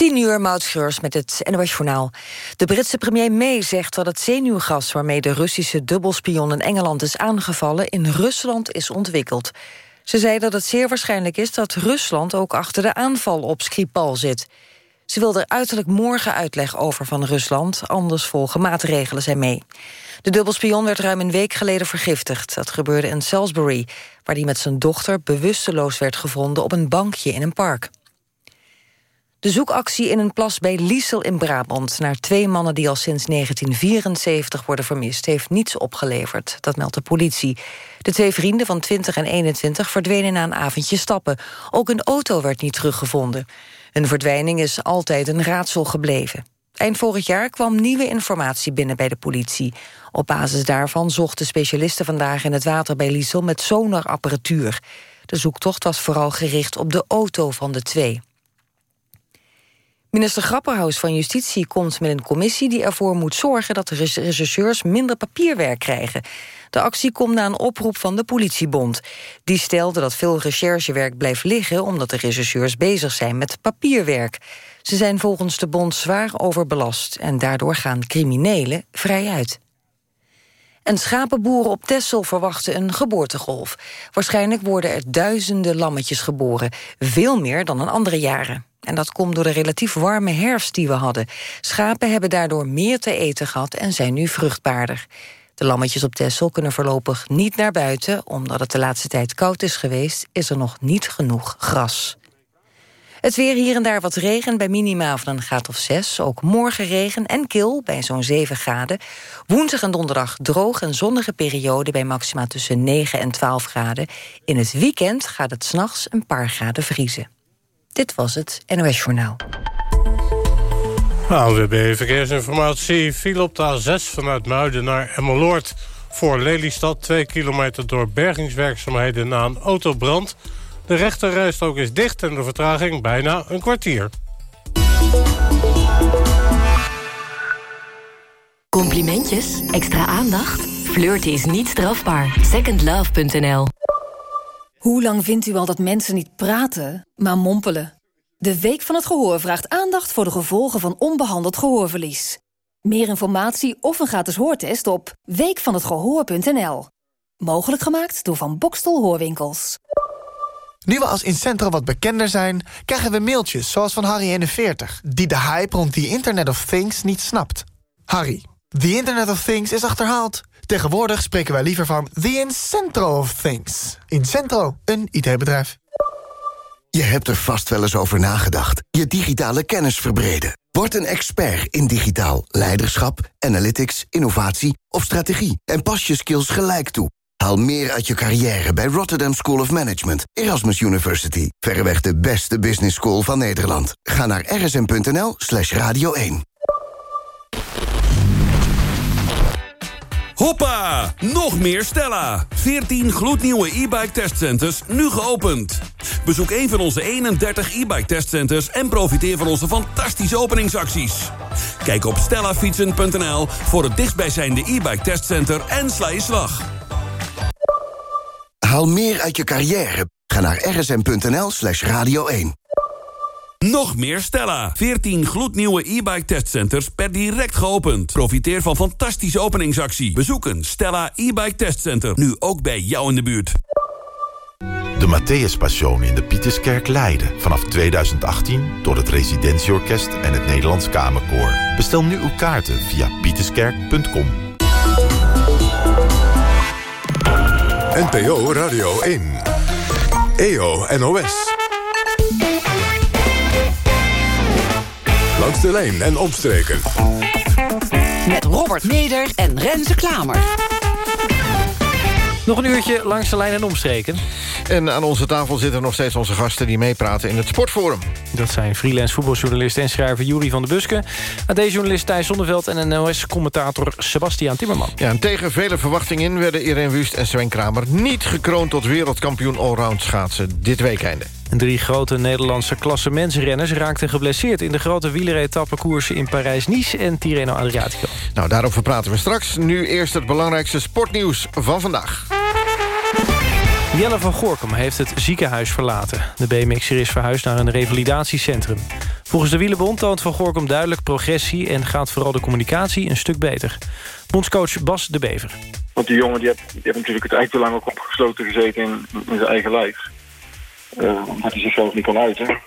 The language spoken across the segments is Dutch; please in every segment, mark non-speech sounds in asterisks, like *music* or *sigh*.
10 uur, Maud met het NOS Journaal. De Britse premier May zegt dat het zenuwgas... waarmee de Russische dubbelspion in Engeland is aangevallen... in Rusland is ontwikkeld. Ze zei dat het zeer waarschijnlijk is dat Rusland... ook achter de aanval op Skripal zit. Ze wil er uiterlijk morgen uitleg over van Rusland... anders volgen maatregelen, zei May. De dubbelspion werd ruim een week geleden vergiftigd. Dat gebeurde in Salisbury, waar hij met zijn dochter... bewusteloos werd gevonden op een bankje in een park. De zoekactie in een plas bij Liesel in Brabant... naar twee mannen die al sinds 1974 worden vermist... heeft niets opgeleverd, dat meldt de politie. De twee vrienden van 20 en 21 verdwenen na een avondje stappen. Ook een auto werd niet teruggevonden. Een verdwijning is altijd een raadsel gebleven. Eind vorig jaar kwam nieuwe informatie binnen bij de politie. Op basis daarvan zochten specialisten vandaag in het water bij Liesel... met sonarapparatuur. De zoektocht was vooral gericht op de auto van de twee. Minister Grapperhaus van Justitie komt met een commissie... die ervoor moet zorgen dat de rechercheurs minder papierwerk krijgen. De actie komt na een oproep van de politiebond. Die stelde dat veel recherchewerk blijft liggen... omdat de rechercheurs bezig zijn met papierwerk. Ze zijn volgens de bond zwaar overbelast... en daardoor gaan criminelen vrij uit. En schapenboeren op Texel verwachten een geboortegolf. Waarschijnlijk worden er duizenden lammetjes geboren. Veel meer dan in andere jaren. En dat komt door de relatief warme herfst die we hadden. Schapen hebben daardoor meer te eten gehad en zijn nu vruchtbaarder. De lammetjes op Texel kunnen voorlopig niet naar buiten... omdat het de laatste tijd koud is geweest, is er nog niet genoeg gras. Het weer hier en daar wat regen bij minima van een graad of 6. Ook morgen regen en kil bij zo'n 7 graden. Woensdag en donderdag droog en zonnige periode... bij maxima tussen 9 en 12 graden. In het weekend gaat het s'nachts een paar graden vriezen. Dit was het NOS Journaal. ANWB Verkeersinformatie viel op de A6 vanuit Muiden naar Emmeloord. Voor Lelystad 2 kilometer door bergingswerkzaamheden na een autobrand. De rechterrijstrook is dicht en de vertraging bijna een kwartier. Complimentjes? Extra aandacht? Flirten is niet strafbaar. Secondlove.nl hoe lang vindt u al dat mensen niet praten, maar mompelen? De Week van het Gehoor vraagt aandacht voor de gevolgen van onbehandeld gehoorverlies. Meer informatie of een gratis hoortest op weekvanhetgehoor.nl. Mogelijk gemaakt door Van Bokstel Hoorwinkels. Nu we als Incentro wat bekender zijn, krijgen we mailtjes zoals van Harry41... die de hype rond die Internet of Things niet snapt. Harry, the Internet of Things is achterhaald. Tegenwoordig spreken wij liever van the incentro of things. Incentro, een IT-bedrijf. Je hebt er vast wel eens over nagedacht. Je digitale kennis verbreden. Word een expert in digitaal leiderschap, analytics, innovatie of strategie. En pas je skills gelijk toe. Haal meer uit je carrière bij Rotterdam School of Management, Erasmus University. Verreweg de beste business school van Nederland. Ga naar rsm.nl slash radio 1. Hoppa! Nog meer Stella. 14 gloednieuwe e-bike testcenters, nu geopend. Bezoek een van onze 31 e-bike testcenters... en profiteer van onze fantastische openingsacties. Kijk op stellafietsen.nl voor het dichtstbijzijnde e-bike testcenter en sla je slag. Haal meer uit je carrière. Ga naar rsm.nl slash radio 1. Nog meer Stella. 14 gloednieuwe e-bike testcenters per direct geopend. Profiteer van fantastische openingsactie. Bezoek een Stella e-bike testcenter. Nu ook bij jou in de buurt. De Matthäus Passion in de Pieterskerk Leiden. Vanaf 2018 door het Residentieorkest en het Nederlands Kamerkoor. Bestel nu uw kaarten via pieterskerk.com. NPO Radio 1. EO NOS. Langs de lijn en opstreken. Met Robert Meder en Renze Klamer. Nog een uurtje langs de lijn en omstreken. En aan onze tafel zitten nog steeds onze gasten... die meepraten in het Sportforum. Dat zijn freelance voetbaljournalist en schrijver Jury van der Busken... AD-journalist Thijs Zonneveld en NOS-commentator Sebastiaan Timmerman. Ja, en tegen vele verwachtingen in werden Irene Wust en Sven Kramer... niet gekroond tot wereldkampioen allround schaatsen dit weekende. Drie grote Nederlandse klassementsrenners raakten geblesseerd... in de grote wieleretappekoersen in Parijs-Nice en Tirreno Adriatico. Nou, daarover praten we straks. Nu eerst het belangrijkste sportnieuws van vandaag. Jelle van Gorkum heeft het ziekenhuis verlaten. De BMX'er is verhuisd naar een revalidatiecentrum. Volgens de Wielenbond toont Van Gorkum duidelijk progressie... en gaat vooral de communicatie een stuk beter. Bondscoach Bas de Bever. Want die jongen die heeft, die heeft natuurlijk het eigenlijk te lang ook opgesloten gezeten in, in zijn eigen lijf. Uh, omdat hij zichzelf niet kon uiten.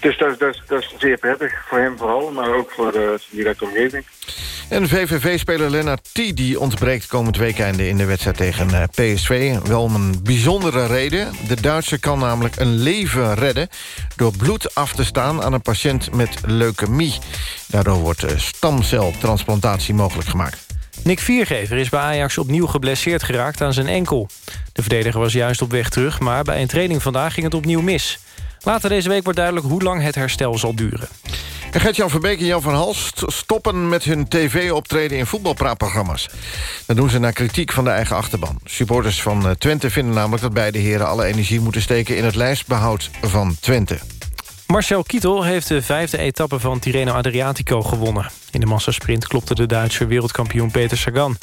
Dus dat, dat, dat is zeer prettig voor hem vooral, maar ook voor de directe omgeving. En VVV-speler Lennart T. die ontbreekt komend weekend in de wedstrijd tegen eh, PSV. Wel om een bijzondere reden. De Duitser kan namelijk een leven redden... door bloed af te staan aan een patiënt met leukemie. Daardoor wordt eh, stamceltransplantatie mogelijk gemaakt. Nick Viergever is bij Ajax opnieuw geblesseerd geraakt aan zijn enkel. De verdediger was juist op weg terug, maar bij een training vandaag ging het opnieuw mis. Later deze week wordt duidelijk hoe lang het herstel zal duren. En Gert-Jan Verbeek en Jan van Halst stoppen met hun tv-optreden in voetbalpraatprogramma's. Dat doen ze naar kritiek van de eigen achterban. Supporters van eh, Twente vinden namelijk dat beide heren alle energie moeten steken... in het lijstbehoud van Twente. Marcel Kittel heeft de vijfde etappe van Tirreno Adriatico gewonnen. In de massasprint klopte de Duitse wereldkampioen Peter Sagan.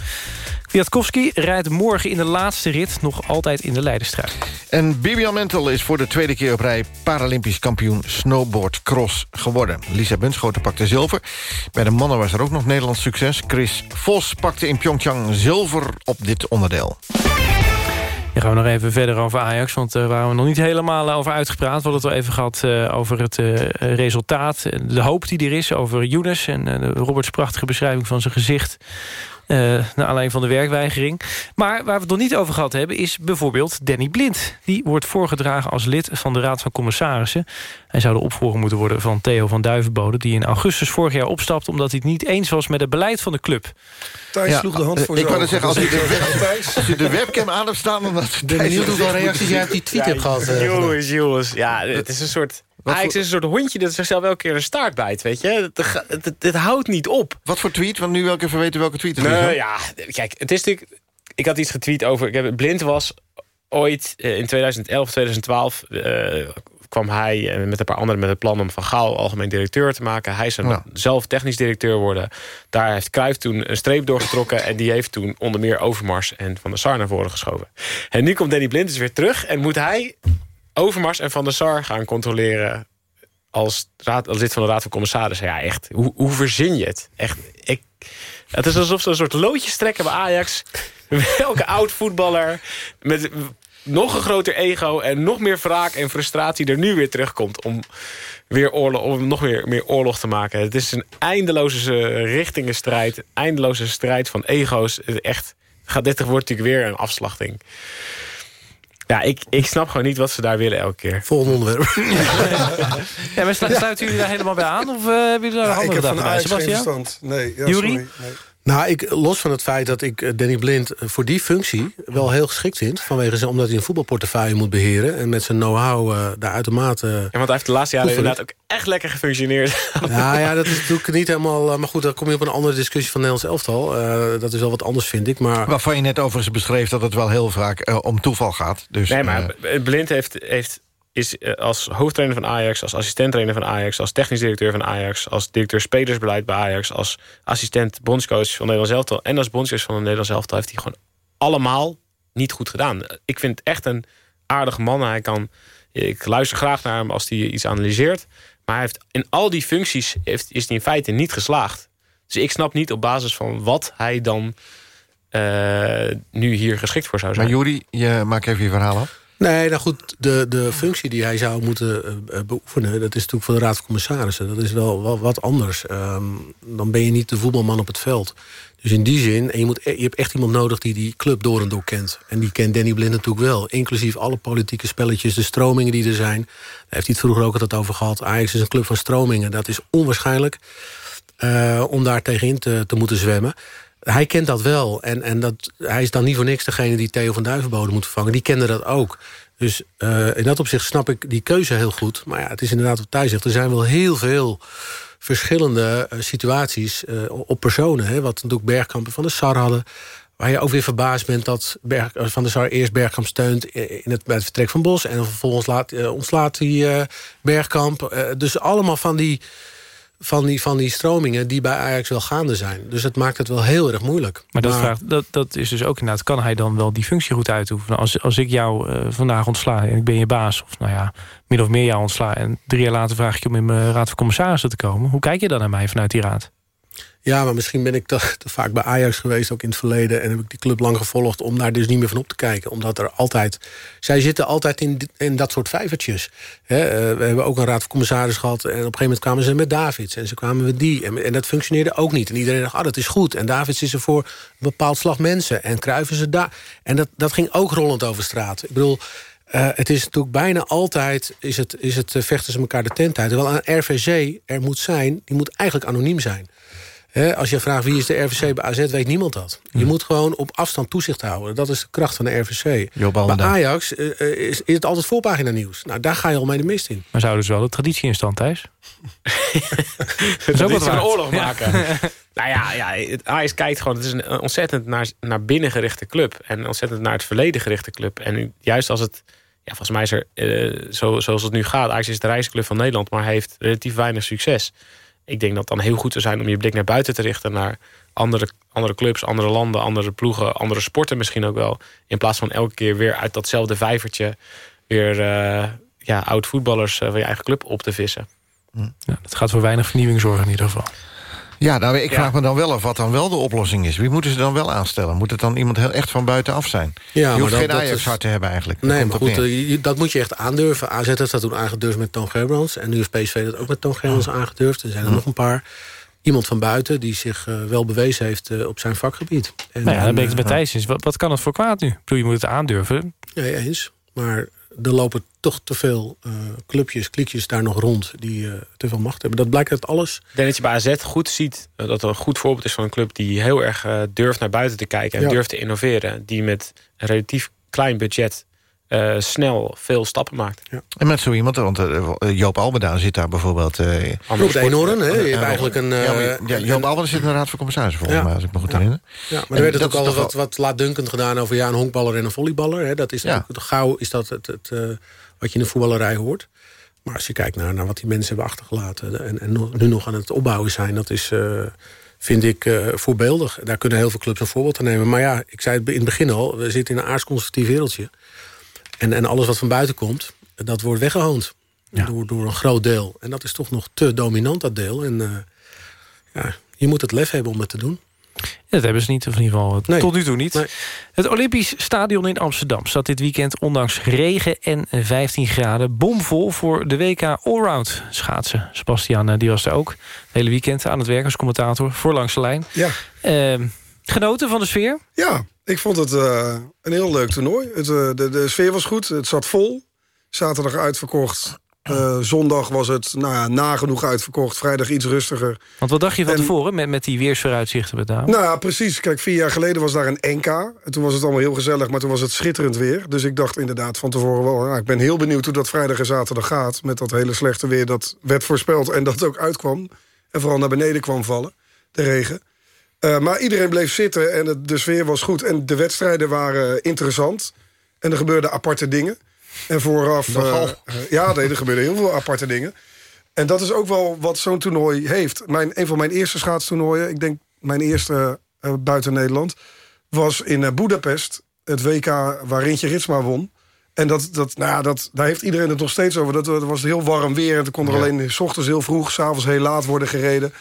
Kwiatkowski rijdt morgen in de laatste rit nog altijd in de leiderstrijd. En Bibian Mentel is voor de tweede keer op rij... Paralympisch kampioen snowboard cross geworden. Lisa Bunschoten pakte zilver. Bij de mannen was er ook nog Nederlands succes. Chris Vos pakte in Pyeongchang zilver op dit onderdeel. Dan gaan we nog even verder over Ajax, want daar waren we nog niet helemaal over uitgepraat. We hadden het al even gehad uh, over het resultaat, de hoop die er is over Younes... en Roberts prachtige beschrijving van zijn gezicht uh, naar aanleiding van de werkweigering. Maar waar we het nog niet over gehad hebben... is bijvoorbeeld Danny Blind. Die wordt voorgedragen als lid van de Raad van Commissarissen. Hij zou de opvolger moeten worden van Theo van Duivenbode... die in augustus vorig jaar opstapte... omdat hij het niet eens was met het beleid van de club. Thijs sloeg de hand voor Ik wou zeggen, als je, de, *laughs* als je de webcam aan hebt staan... dan dat ben benieuwd hoeveel reacties jij op die tweet hebt gehad. Jongens, jongens. Ja, het is een soort... Wat Ajax is een soort hondje dat zichzelf elke keer een staart bijt, weet je. Het, houdt niet op. Wat voor tweet? Want nu welke even weten welke tweet het nee, is. Ja, kijk, het is natuurlijk... Ik had iets getweet over... Ik heb, blind was ooit in 2011, 2012... Uh, kwam hij met een paar anderen met het plan om Van Gaal algemeen directeur te maken. Hij zou ja. zelf technisch directeur worden. Daar heeft Cruijff toen een streep doorgetrokken... en die heeft toen onder meer Overmars en Van der Sar naar voren geschoven. En nu komt Danny Blind dus weer terug... en moet hij Overmars en Van der Sar gaan controleren... als, raad, lid van de Raad van Commissarissen. Ja, echt, hoe, hoe verzin je het? Echt, ik, het is alsof ze een soort loodjes trekken bij Ajax. *laughs* Welke oud voetballer met nog een groter ego... en nog meer wraak en frustratie er nu weer terugkomt... om, weer oorlog, om nog weer meer oorlog te maken. Het is een eindeloze richtingenstrijd. Eindeloze strijd van ego's. Echt, gaat dit wordt natuurlijk weer een afslachting. Ja, ik, ik snap gewoon niet wat ze daar willen elke keer. Volgende onderwerp. *laughs* ja, maar sluiten jullie daar helemaal bij aan? Of uh, hebben jullie daar ja, andere ik heb van Ajax geen verstand. Nee, ja, Jury? Nee. Nou, ik, los van het feit dat ik Danny Blind voor die functie wel heel geschikt vind. Vanwege zijn, omdat hij een voetbalportefeuille moet beheren. En met zijn know-how uh, daar uitermate... ja, want hij heeft de laatste jaren inderdaad ook echt lekker gefunctioneerd. Ja, ja, dat is natuurlijk niet helemaal... Maar goed, dan kom je op een andere discussie van Nederlands elftal. Uh, dat is wel wat anders, vind ik. Maar... Waarvan je net overigens beschreef dat het wel heel vaak uh, om toeval gaat. Dus, nee, maar Blind heeft... heeft is als hoofdtrainer van Ajax, als assistent-trainer van Ajax... als technisch directeur van Ajax, als directeur spelersbeleid bij Ajax... als assistent bondscoach van Nederlands elftal... en als bondscoach van het Nederlands elftal... heeft hij gewoon allemaal niet goed gedaan. Ik vind het echt een aardige man. Hij kan, ik luister graag naar hem als hij iets analyseert. Maar hij heeft, in al die functies heeft, is hij in feite niet geslaagd. Dus ik snap niet op basis van wat hij dan uh, nu hier geschikt voor zou zijn. Maar Juri, je maakt even je verhaal af. Nee, nou goed, de, de functie die hij zou moeten uh, beoefenen... dat is natuurlijk voor de Raad van Commissarissen. Dat is wel, wat anders. Um, dan ben je niet de voetbalman op het veld. Dus in die zin, en je, moet, je hebt echt iemand nodig die die club door en door kent. En die kent Danny Blind natuurlijk wel. Inclusief alle politieke spelletjes, de stromingen die er zijn. Daar heeft hij het vroeger ook altijd over gehad. Ajax is een club van stromingen. Dat is onwaarschijnlijk om daar tegenin te, te moeten zwemmen hij kent dat wel. En, en dat, hij is dan niet voor niks degene die Theo van Duivenbode moet vervangen. Die kende dat ook. Dus uh, in dat opzicht snap ik die keuze heel goed. Maar ja, het is inderdaad wat Thijs zegt. Er zijn wel heel veel verschillende uh, situaties uh, op personen. Hè, wat natuurlijk Bergkamp en Van der Sar hadden. Waar je ook weer verbaasd bent dat Berg, Van der Sar eerst Bergkamp steunt... In het, bij het vertrek van Bos. En vervolgens laat, ontslaat hij Bergkamp. dus allemaal van die van die, van die stromingen die bij Ajax wel gaande zijn. Dus het maakt het wel heel erg moeilijk. Maar dat, vraagt, dat, dat is dus ook inderdaad... kan hij dan wel die functie goed uitoefenen? Als, als ik jou uh, vandaag ontsla en ik ben je baas... of nou ja, min of meer jou ontsla... en drie jaar later vraag ik je om in mijn raad van commissarissen te komen... hoe kijk je dan naar mij vanuit die raad? Ja, maar misschien ben ik te, te, vaak bij Ajax geweest, ook in het verleden... en heb ik die club lang gevolgd om daar dus niet meer van op te kijken. Omdat er altijd... Zij zitten altijd in, in dat soort vijvertjes. He, uh, we hebben ook een raad van commissaris gehad... en op een gegeven moment kwamen ze met Davids en ze kwamen met die. En, en dat functioneerde ook niet. En iedereen dacht, ah, dat is goed. En Davids is er voor een bepaald slag mensen. En Kruiven ze daar. En dat, dat ging ook rollend over straat. Ik bedoel... Uh, het is natuurlijk bijna altijd is het, is het, uh, vechten ze elkaar de tent uit. Terwijl een RVC er moet zijn, die moet eigenlijk anoniem zijn als je vraagt wie is de RVC bij AZ, weet niemand dat. Je moet gewoon op afstand toezicht houden. Dat is de kracht van de RVC. Bij Ajax uh, is, is, het altijd voorpagina nieuws. Nou, daar ga je al mee de mist in. Maar zouden ze wel de traditie in stand, Thijs? *laughs* dat is ook een oorlog maken. *laughs* nou ja, ja, Ajax kijkt gewoon... het is een ontzettend naar, naar binnen gerichte club. En ontzettend naar het verleden gerichte club. En juist als het... Ja, volgens mij is er, uh, zo, zoals het nu gaat... Ajax is de reisclub van Nederland... maar heeft relatief weinig succes ik denk dat het dan heel goed zou zijn om je blik naar buiten te richten... naar andere, andere clubs, andere landen, andere ploegen, andere sporten misschien ook wel. In plaats van elke keer weer uit datzelfde vijvertje... weer uh, ja, oud-voetballers uh, van je eigen club op te vissen. Ja, dat gaat voor weinig vernieuwing zorgen in ieder geval. Ja, nou, ik vraag me dan wel af wat dan wel de oplossing is. Wie moeten ze dan wel aanstellen? Moet het dan iemand heel echt van buitenaf zijn? Ja, je hoeft geen Ajax-hart te hebben eigenlijk. Nee, maar goed, uh, dat moet je echt aandurven. AZ heeft dat toen aangedurfd met Toon Gerbrands. En nu heeft PSV dat ook met Toon Gerbrands oh. aangedurfd. Er zijn er oh. nog een paar. Iemand van buiten die zich uh, wel bewezen heeft uh, op zijn vakgebied. En, nou ja, dan ben ik het met Thijs wat, wat kan het voor kwaad nu? Ik bedoel, je moet het aandurven. Ja, eens. Maar er lopen toch te veel uh, clubjes, klikjes daar nog rond... die uh, te veel macht hebben. Dat blijkt uit alles. Ik denk dat je bij AZ goed ziet dat er een goed voorbeeld is van een club... die heel erg durft naar buiten te kijken en ja. durft te innoveren. Die met een relatief klein budget uh, snel veel stappen maakt. Ja. En met zo iemand, want uh, Joop Albeda zit daar bijvoorbeeld... Uh, Rob Eenhoorn, hè? Je hebt eigenlijk een... ja, maar, ja, Joop Albeda zit in de Raad van Commissarissen, volgens mij, als ik me goed herinner. Ja, maar er werd het ook al wat, wat laatdunkend gedaan over ja, een honkballer en een volleyballer. Hè? Dat is ook, gauw is dat het, het wat je in de voetballerij hoort. Maar als je kijkt naar, naar wat die mensen hebben achtergelaten... en, en nu nog aan het opbouwen zijn, dat is vind ik uh, voorbeeldig. Daar kunnen heel veel clubs een voorbeeld aan nemen. Maar ja, ik zei het in het begin al, we zitten in een aardsconservatief wereldje. En, en alles wat van buiten komt, dat wordt weggehoond. Door, door een groot deel. En dat is toch nog te dominant, dat deel. En uh, ja, je moet het lef hebben om het te doen. dat hebben ze niet, of in ieder geval nee. tot nu toe niet. Nee. Het Olympisch Stadion in Amsterdam staat dit weekend... ondanks regen en 15 graden bomvol voor de WK Allround schaatsen. Sebastian die was er ook het hele weekend aan het werk als commentator... voor langs de lijn. Ja. Uh, genoten van de sfeer? Ja, ik vond het uh, een heel leuk toernooi. Het, uh, de, de sfeer was goed, het zat vol. Zaterdag uitverkocht. Uh, zondag was het nou ja, nagenoeg uitverkocht. Vrijdag iets rustiger. Want wat dacht je van en, tevoren met, met die weersvooruitzichten met? Nou ja, precies. Kijk, vier jaar geleden was daar een NK. En toen was het allemaal heel gezellig, maar toen was het schitterend weer. Dus ik dacht inderdaad van tevoren wel... Nou, ik ben heel benieuwd hoe dat vrijdag en zaterdag gaat... met dat hele slechte weer dat werd voorspeld en dat ook uitkwam. En vooral naar beneden kwam vallen, de regen. Uh, maar iedereen bleef zitten en het, de sfeer was goed. En de wedstrijden waren interessant. En er gebeurden aparte dingen. En vooraf... Uh, ja, nee, er gebeurden heel veel aparte dingen. En dat is ook wel wat zo'n toernooi heeft. Mijn, een van mijn eerste schaatstoernooien... ik denk mijn eerste uh, buiten Nederland... was in Budapest. Het WK waar Rintje Ritsma won. En dat, dat, nou ja, dat, daar heeft iedereen het nog steeds over. Dat, dat was heel warm weer. En toen kon er ja. alleen s ochtends heel vroeg, s'avonds heel laat worden gereden.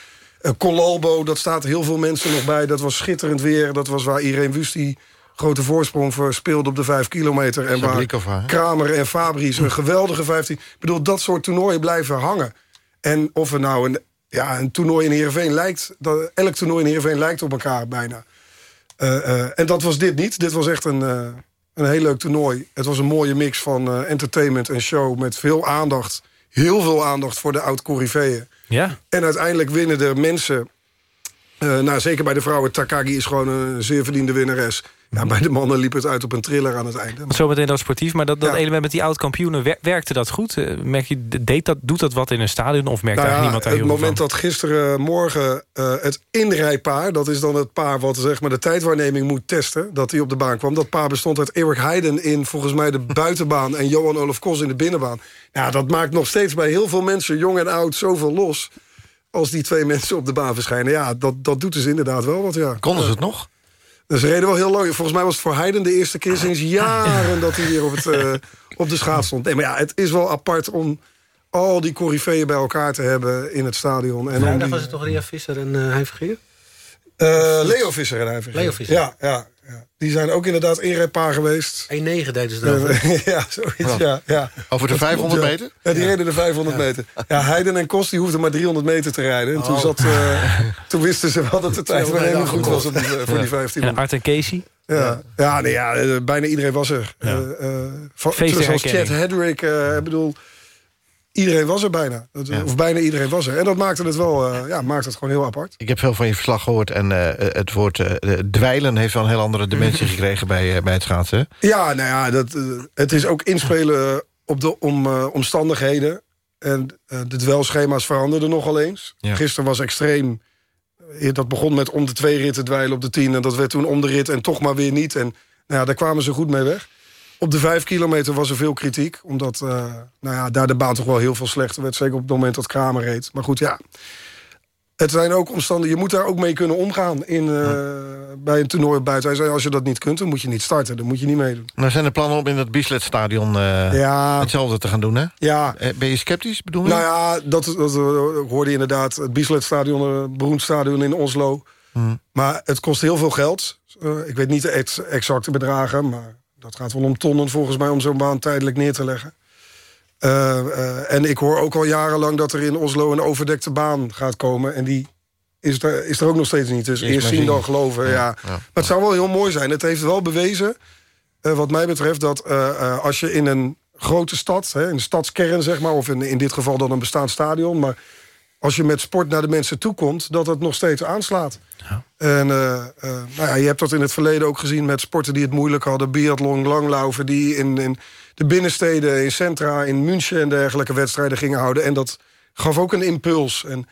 Uh, Colalbo, dat staat heel veel mensen nog bij. Dat was schitterend weer. Dat was waar Irene Wust die grote voorsprong speelde op de vijf kilometer. En waar Kramer en Fabries een geweldige 15... Ik bedoel, dat soort toernooien blijven hangen. En of er nou een, ja, een toernooi in Heerenveen lijkt... Dat, elk toernooi in Heerenveen lijkt op elkaar bijna. Uh, uh, en dat was dit niet. Dit was echt een, uh, een heel leuk toernooi. Het was een mooie mix van entertainment en show... met veel aandacht, heel veel aandacht voor de oud-corriveeën. Ja. En uiteindelijk winnen de mensen... Uh, nou, zeker bij de vrouwen, Takagi is gewoon een zeer verdiende winnares. Ja, bij de mannen liep het uit op een thriller aan het einde. Maar... Zometeen dat sportief, maar dat, dat ja. element met die oud-kampioenen... Wer werkte dat goed? Uh, merk je, deed dat, doet dat wat in een stadion of merkt nou ja, niemand daar Het moment van? dat gisterenmorgen uh, het inrijpaar... dat is dan het paar wat zeg maar, de tijdwaarneming moet testen... dat hij op de baan kwam. Dat paar bestond uit Erik Heiden in volgens mij de *laughs* buitenbaan... en Johan Olaf Kos in de binnenbaan. Ja, dat maakt nog steeds bij heel veel mensen, jong en oud, zoveel los... als die twee *laughs* mensen op de baan verschijnen. Ja, dat, dat doet dus inderdaad wel wat, ja. Konden ze het nog? Dus ze reden wel heel lang. Volgens mij was het voor Heiden de eerste keer sinds jaren... dat hij weer op, het, uh, op de schaats stond. Nee, maar ja, het is wel apart om al die coryfeeën bij elkaar te hebben in het stadion. En Vrijdag die... was het toch Ria Visser en uh, Hein Vergeer? Uh, Leo Visser en. Leo Visser. Ja, ja, ja. Die zijn ook inderdaad inrijpaar geweest. 1-9 deden ze dan. *laughs* ja, zoiets, ja, ja. Over de 500 meter? Ja, die reden de 500 ja. meter. Ja, Heiden en Kost die hoefden maar 300 meter te rijden. En toen, oh. zat, uh, *laughs* toen wisten ze wel dat de tijd wel helemaal goed was op die, voor die 15 ja, Art en Casey? Ja, ja, nee, ja, bijna iedereen was er. Ja. Uh, van, zoals Chad Hedrick, uh, ik bedoel... Iedereen was er bijna. Ja. Of bijna iedereen was er. En dat maakte het wel uh, ja, maakte het gewoon heel apart. Ik heb veel van je verslag gehoord. En uh, het woord uh, dweilen heeft wel een heel andere dimensie *laughs* gekregen bij, bij het schaatsen. Ja, nou ja, dat, het is ook inspelen op de om, omstandigheden. En de dwelschema's veranderden nogal eens. Ja. Gisteren was extreem. Dat begon met om de twee ritten dweilen op de tien. En dat werd toen om de rit en toch maar weer niet. En nou ja, daar kwamen ze goed mee weg. Op de vijf kilometer was er veel kritiek. Omdat uh, nou ja, daar de baan toch wel heel veel slechter werd. Zeker op het moment dat Kramer reed. Maar goed, ja. Het zijn ook omstandigheden. Je moet daar ook mee kunnen omgaan in, uh, ja. bij een toernooi buiten. Hij zei, als je dat niet kunt, dan moet je niet starten. Dan moet je niet meedoen. Nou zijn er plannen om in het Biesletstadion uh, ja. hetzelfde te gaan doen, hè? Ja. Ben je sceptisch, bedoel je? Nou ja, dat, dat hoorde je inderdaad. Het Biesletstadion, een beroemd stadion in Oslo. Hmm. Maar het kost heel veel geld. ik weet niet de ex exacte bedragen, maar dat gaat wel om tonnen volgens mij om zo'n baan tijdelijk neer te leggen. Uh, uh, en ik hoor ook al jarenlang dat er in Oslo een overdekte baan gaat komen. En die is er, is er ook nog steeds niet. Dus eerst, zien dan geloven. Ja, Maar het zou wel heel mooi zijn. Het heeft wel bewezen, uh, wat mij betreft... dat als je in een grote stad, hè, in de stadskern zeg maar... of in, in dit geval dan een bestaand stadion... maar als je met sport naar de mensen toekomt... dat het nog steeds aanslaat. Ja. En uh, uh, nou ja, je hebt dat in het verleden ook gezien met sporten die het moeilijk hadden. Biathlon, langlaufen, die in, in de binnensteden, in centra, in München en dergelijke wedstrijden gingen houden. En dat gaf ook een impuls. En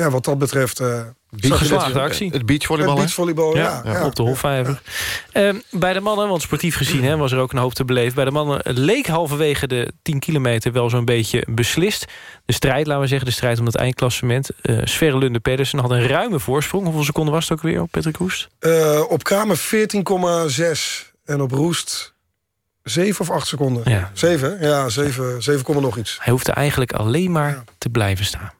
ja, wat dat betreft... Uh, Geslaagde actie. Het beachvolleybal. Het beachvolleybal, ja. ja, ja op de Hofvijver. Ja. Uh, bij de mannen, want sportief gezien hè, was er ook een hoop te beleven. Bij de mannen leek halverwege de 10 kilometer wel zo'n beetje beslist. De strijd, laten we zeggen, de strijd om het eindklassement. Uh, Sverre Lunde Pedersen had een ruime voorsprong. Hoeveel seconden was het ook weer op Patrick Roest? Uh, op Kramer 14,6 en op Roest 7 of 8 seconden. Ja. 7, ja, 7, 7, nog iets. Hij hoefde eigenlijk alleen maar te blijven staan.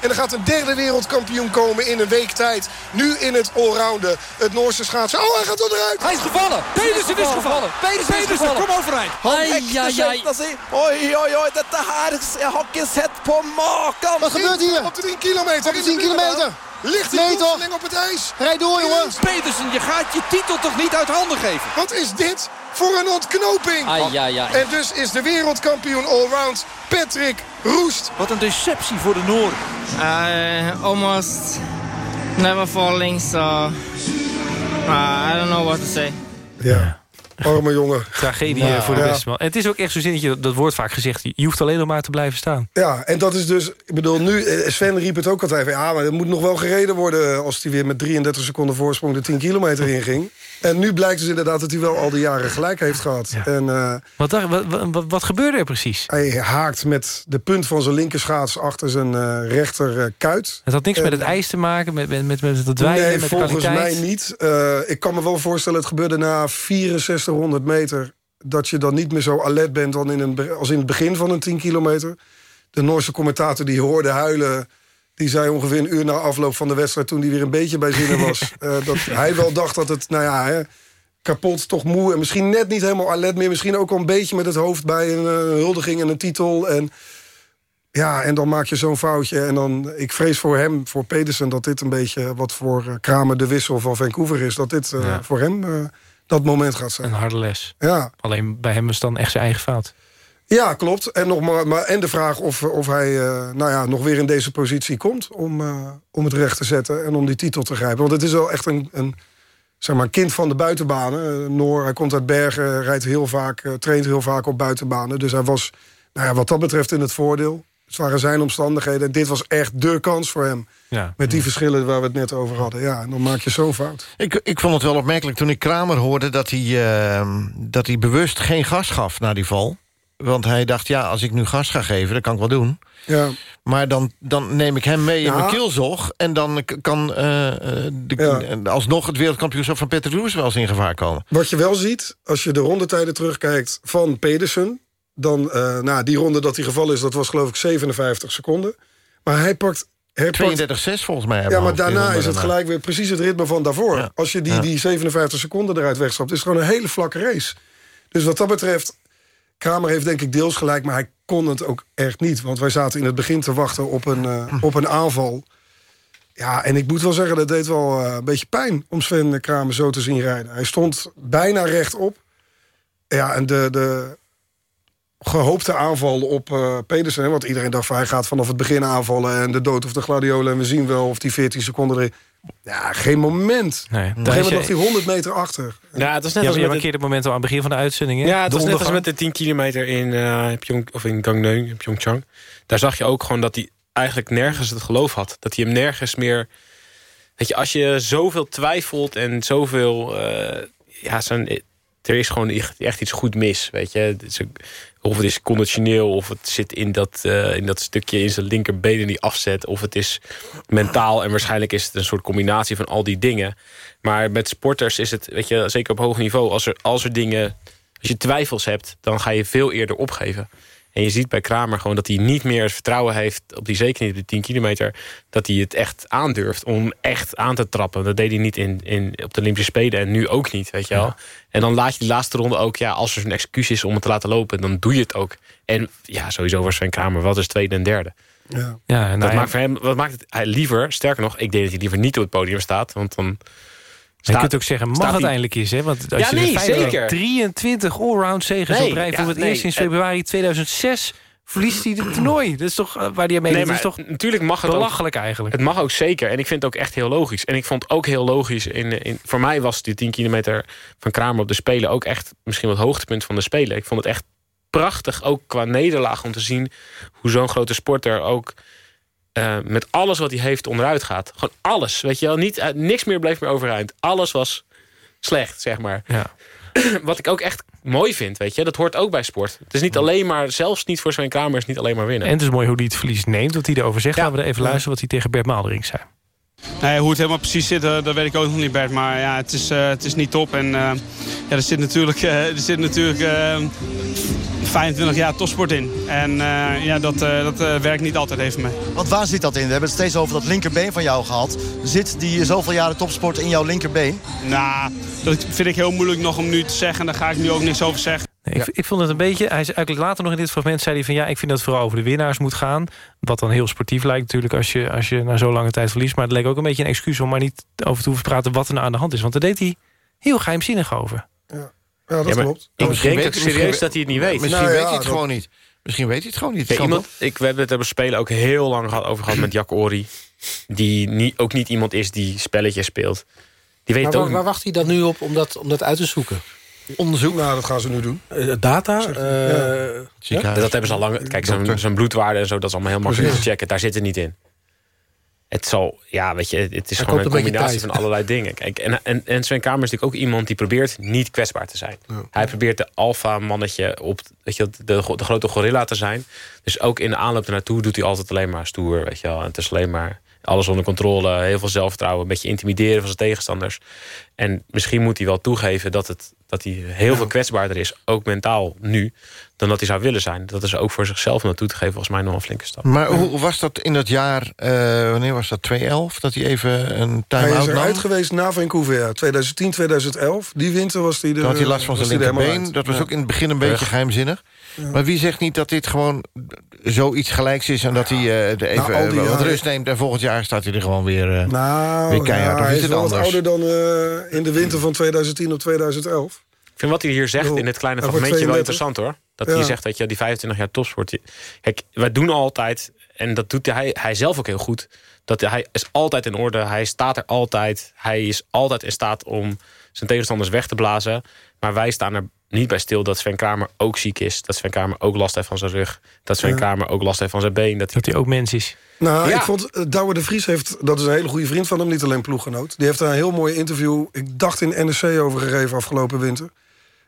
En er gaat een derde wereldkampioen komen in een week tijd. Nu in het allrounden. Het Noorse schaatsen. Oh, hij gaat eruit. Hij is gevallen. Pedersen is gevallen. Pedersen is gevallen. Kom overeind. Ai, ai, ai. Oi, oi, oi. Dette her jeg har ikke sett på maken. Wat gebeurt hier? Op de 10 kilometer. Op de 10 kilometer. Ligt die plotseling op het ijs? Rijd door, jongens. Pedersen, je gaat je titel toch niet uit handen geven? Wat is dit voor een ontknoping? Ai, ai, ai. En dus is de wereldkampioen allround Patrick Roest. Wat een deceptie voor de Noorden. I almost never falling, so uh, I don't know what to say. Ja. Arme jongen. Tragedie nou, voor de ja. beste man. En het is ook echt zo'n zinnetje, dat wordt vaak gezegd... je hoeft alleen nog maar te blijven staan. Ja, en dat is dus... Ik bedoel, nu... Sven riep het ook altijd ja, maar er moet nog wel gereden worden... als hij weer met 33 seconden voorsprong de 10 kilometer inging. En nu blijkt dus inderdaad dat hij wel al die jaren gelijk heeft gehad. Ja. En, uh, wat, wat, wat, wat, gebeurde er precies? Hij haakt met de punt van zijn linkerschaats achter zijn uh, rechter uh, kuit. Het had niks en, met het ijs te maken, met, met, met, met het dweilen, nee, met volgens mij niet. ik kan me wel voorstellen, het gebeurde na 6400 meter... dat je dan niet meer zo alert bent dan in een, als in het begin van een 10 kilometer. De Noorse commentator die hoorde huilen... Die zei ongeveer een uur na afloop van de wedstrijd... toen hij weer een beetje bij zinnen was... uh, *laughs* dat hij wel dacht dat het, nou ja... Hè, kapot, toch moe en misschien net niet helemaal alert meer. Misschien ook al een beetje met het hoofd bij een uh, huldiging en een titel. En, ja, en dan maak je zo'n foutje. En dan, ik vrees voor hem, voor Pedersen... dat dit een beetje wat voor uh, Kramer de wissel van Vancouver is. Dat dit uh, ja. voor hem dat moment gaat zijn. Een harde les. Ja. Alleen bij hem is dan echt zijn eigen fout. Ja, klopt. En, nog maar, maar, en de vraag of, of hij uh, nou ja, nog weer in deze positie komt... Om, uh, om het recht te zetten en om die titel te grijpen. Want het is wel echt een, een, zeg maar, kind van de buitenbanen. Uh, Noor, hij komt uit Bergen, rijdt heel vaak, traint heel vaak op buitenbanen. Dus hij was nou ja, wat dat betreft in het voordeel. Het waren zijn omstandigheden. En dit was echt dé kans voor hem. Ja. Met die verschillen waar we het net over hadden. Ja, en dan maak je zo'n fout. Ik, ik vond het wel opmerkelijk toen ik Kramer hoorde... dat hij, dat hij bewust geen gas gaf na die val. Want hij dacht, ja, als ik nu gas ga geven, dat kan ik wel doen. Ja. Maar dan, dan neem ik hem mee in mijn kielzog... en dan kan eh, de, alsnog het wereldkampioenschap van Peter Roes wel eens in gevaar komen. Wat je wel ziet, als je de rondetijden terugkijkt van Pedersen... dan, eh nou, die ronde dat hij gevallen is, dat was geloof ik 57 seconden. Maar hij pakt... Hij pakt 32-6 volgens mij. Ja, maar daarna is het gelijk weer precies het ritme van daarvoor. Als je die, die 57 seconden eruit wegstapt... is het gewoon een hele vlakke race. Dus wat dat betreft... Kramer heeft denk ik deels gelijk, maar hij kon het ook echt niet. Want wij zaten in het begin te wachten op een, eh, op een aanval. Ja, en ik moet wel zeggen, dat deed wel eh, een beetje pijn... om Sven Kramer zo te zien rijden. Hij stond bijna rechtop. Ja, en de, de gehoopte aanval op eh, Pedersen... want iedereen dacht van hij gaat vanaf het begin aanvallen... en de dood of de gladiolen en we zien wel of die 14 seconden erin... Ja, geen moment. Nee, Op een gegeven moment lag hij 100 meter achter. Ja, het was net Ja, als je met markeerde het moment al aan het begin van de uitzending. Hè? Ja, het De was net als met de 10 kilometer in, eh Pyong, of in Gangneung, in Pyeongchang. Daar zag je ook gewoon dat hij eigenlijk nergens het geloof had. Dat hij hem nergens meer... Weet je, als je zoveel twijfelt en zoveel... eh, ja, zijn, er is gewoon echt, echt iets goed mis, weet je. Of het is conditioneel, of het zit in dat, eh, in dat stukje in zijn linkerbenen die afzet... of het is mentaal en waarschijnlijk is het een soort combinatie van al die dingen. Maar met sporters is het, weet je, zeker op hoog niveau... als er, als er dingen, als je twijfels hebt, dan ga je veel eerder opgeven. En je ziet bij Kramer gewoon dat hij niet meer het vertrouwen heeft... op die zeker niet op de 10 kilometer... dat hij het echt aandurft om echt aan te trappen. Dat deed hij niet in, in, op de Olympische Spelen en nu ook niet, weet je wel. En dan laat je die laatste ronde ook... ja, als er een excuus is om het te laten lopen, dan doe je het ook. En ja, sowieso was Sven Kramer wat is tweede en derde. Ja. Ja, nou dat maakt voor hem, wat maakt het hij liever, sterker nog... ik denk dat hij liever niet op het podium staat, want dan... je kunt ook zeggen, mag het eindelijk eens. Hè? Want als Ja, je nee, zeker. 23 allround zegens Nee, op rij... ja, voor het nee. eerst sinds februari 2006 verliest hij het *clears throat* toernooi. Dat is toch eh, waar hij mee Nee, maar is toch natuurlijk mag het belachelijk ook, eigenlijk. Het mag ook zeker. En ik vind het ook echt heel logisch. En ik vond ook heel logisch... In, in, voor mij was die 10 kilometer van Kramer op de Spelen... ook echt misschien wel het hoogtepunt van de Spelen. Ik vond het echt prachtig, ook qua nederlaag... om te zien hoe zo'n grote sporter ook... eh, met alles wat hij heeft onderuit gaat. Gewoon alles, weet je wel. Niet, eh, niks meer bleef meer overeind. Alles was slecht, zeg maar. Ja. *clears throat* Wat ik ook echt mooi vind, weet je. Dat hoort ook bij sport. Het is niet alleen maar, zelfs niet voor Sven Kramer... is niet alleen maar winnen. En het is mooi hoe hij het verlies neemt. Wat hij erover zegt. Laten we even luisteren wat hij tegen Bert Maalderink zei. Nee, hoe het helemaal precies zit, eh, dat weet ik ook nog niet, Bert. Maar ja, het is, eh, het is niet top. En eh, ja, er zit natuurlijk, eh, er zit natuurlijk 25 jaar topsport in. En eh, ja, dat, eh, dat eh, werkt niet altijd even mee. Want waar zit dat in? We hebben het steeds over dat linkerbeen van jou gehad. Zit die zoveel jaren topsport in jouw linkerbeen? Nou, dat vind ik heel moeilijk nog om nu te zeggen. Daar ga ik nu ook niks over zeggen. Nee, ik, ik vond het een beetje... Hij zei eigenlijk later nog in dit fragment zei hij van... ja, ik vind dat het vooral over de winnaars moet gaan. Wat dan heel sportief lijkt natuurlijk als je, als je na zo'n lange tijd verliest. Maar het leek ook een beetje een excuus om maar niet over te hoeven praten... wat er nou aan de hand is. Want daar deed hij heel geheimzinnig over. Ja, dat Ja, maar klopt. Ik Misschien denk weet- serieus dat hij het niet weet. Misschien Nou ja, weet hij het dat- gewoon niet. Misschien weet hij het gewoon niet. Ja, iemand, ik, we hebben het er spelen ook heel lang gehad, over gehad met Jack Ori. Die niet, ook niet iemand is die spelletjes speelt. Die weet Maar ook waar, waar wacht hij dan nu op om dat, om dat uit te zoeken? Onderzoek? Nou, dat gaan ze nu doen. Eh, data? eh, Ja, dat hebben ze al lang. Kijk, zo'n zo'n bloedwaarde en zo, dat is allemaal heel makkelijk te checken. Daar zit het niet in. Het zal, ja, weet je, het is Hij gewoon een combinatie van allerlei dingen. Kijk, en, en, en Sven Kramer is natuurlijk ook iemand die probeert niet kwetsbaar te zijn. Hij probeert de alfa-mannetje op, weet je, de, de grote gorilla te zijn. Dus ook in de aanloop ernaartoe doet hij altijd alleen maar stoer, weet je wel. En het is alleen maar alles onder controle, heel veel zelfvertrouwen, een beetje intimideren van zijn tegenstanders. En misschien moet hij wel toegeven dat, het, dat hij heel veel kwetsbaarder is, ook mentaal nu, dan dat hij zou willen zijn. Dat is ook voor zichzelf om dat toe te geven, volgens mij nog een flinke stap. Maar hoe was dat in dat jaar, eh, wanneer was dat, 2011? Dat hij even een Hij time-out is nam? eruit geweest na Vancouver, ja. 2010, 2011. Die winter was hij er... Had hij last van zijn hij er linkerbeen. Dat was Ja. ook in het begin een beetje Rug. geheimzinnig. Maar wie zegt niet dat dit gewoon zoiets gelijks is... en dat hij eh, er even al die eh, wat jaren- rust neemt... en volgend jaar staat hij er gewoon weer, eh, Nou, weer keihard. of hij is is het wel wat anders? ouder dan eh, in de winter van 2010 of 2011. Ik vind wat hij hier zegt in dit kleine fragmentje wel 32. interessant hoor. Dat Ja. hij zegt dat je die 25 jaar topsport. Kijk, wij doen altijd, en dat doet hij, hij zelf ook heel goed. Dat hij is altijd in orde. Hij staat er altijd. Hij is altijd in staat om zijn tegenstanders weg te blazen. Maar wij staan er niet bij stil dat Sven Kramer ook ziek is. Dat Sven Kramer ook last heeft van zijn rug. Dat Sven Ja. Kramer ook last heeft van zijn been. Dat hij, Dat hij ook mens is. Nou, Ja. ik vond uh, Douwe de Vries heeft, dat is een hele goede vriend van hem, niet alleen ploeggenoot. Die heeft daar een heel mooi interview, ik dacht in NRC over gegeven afgelopen winter.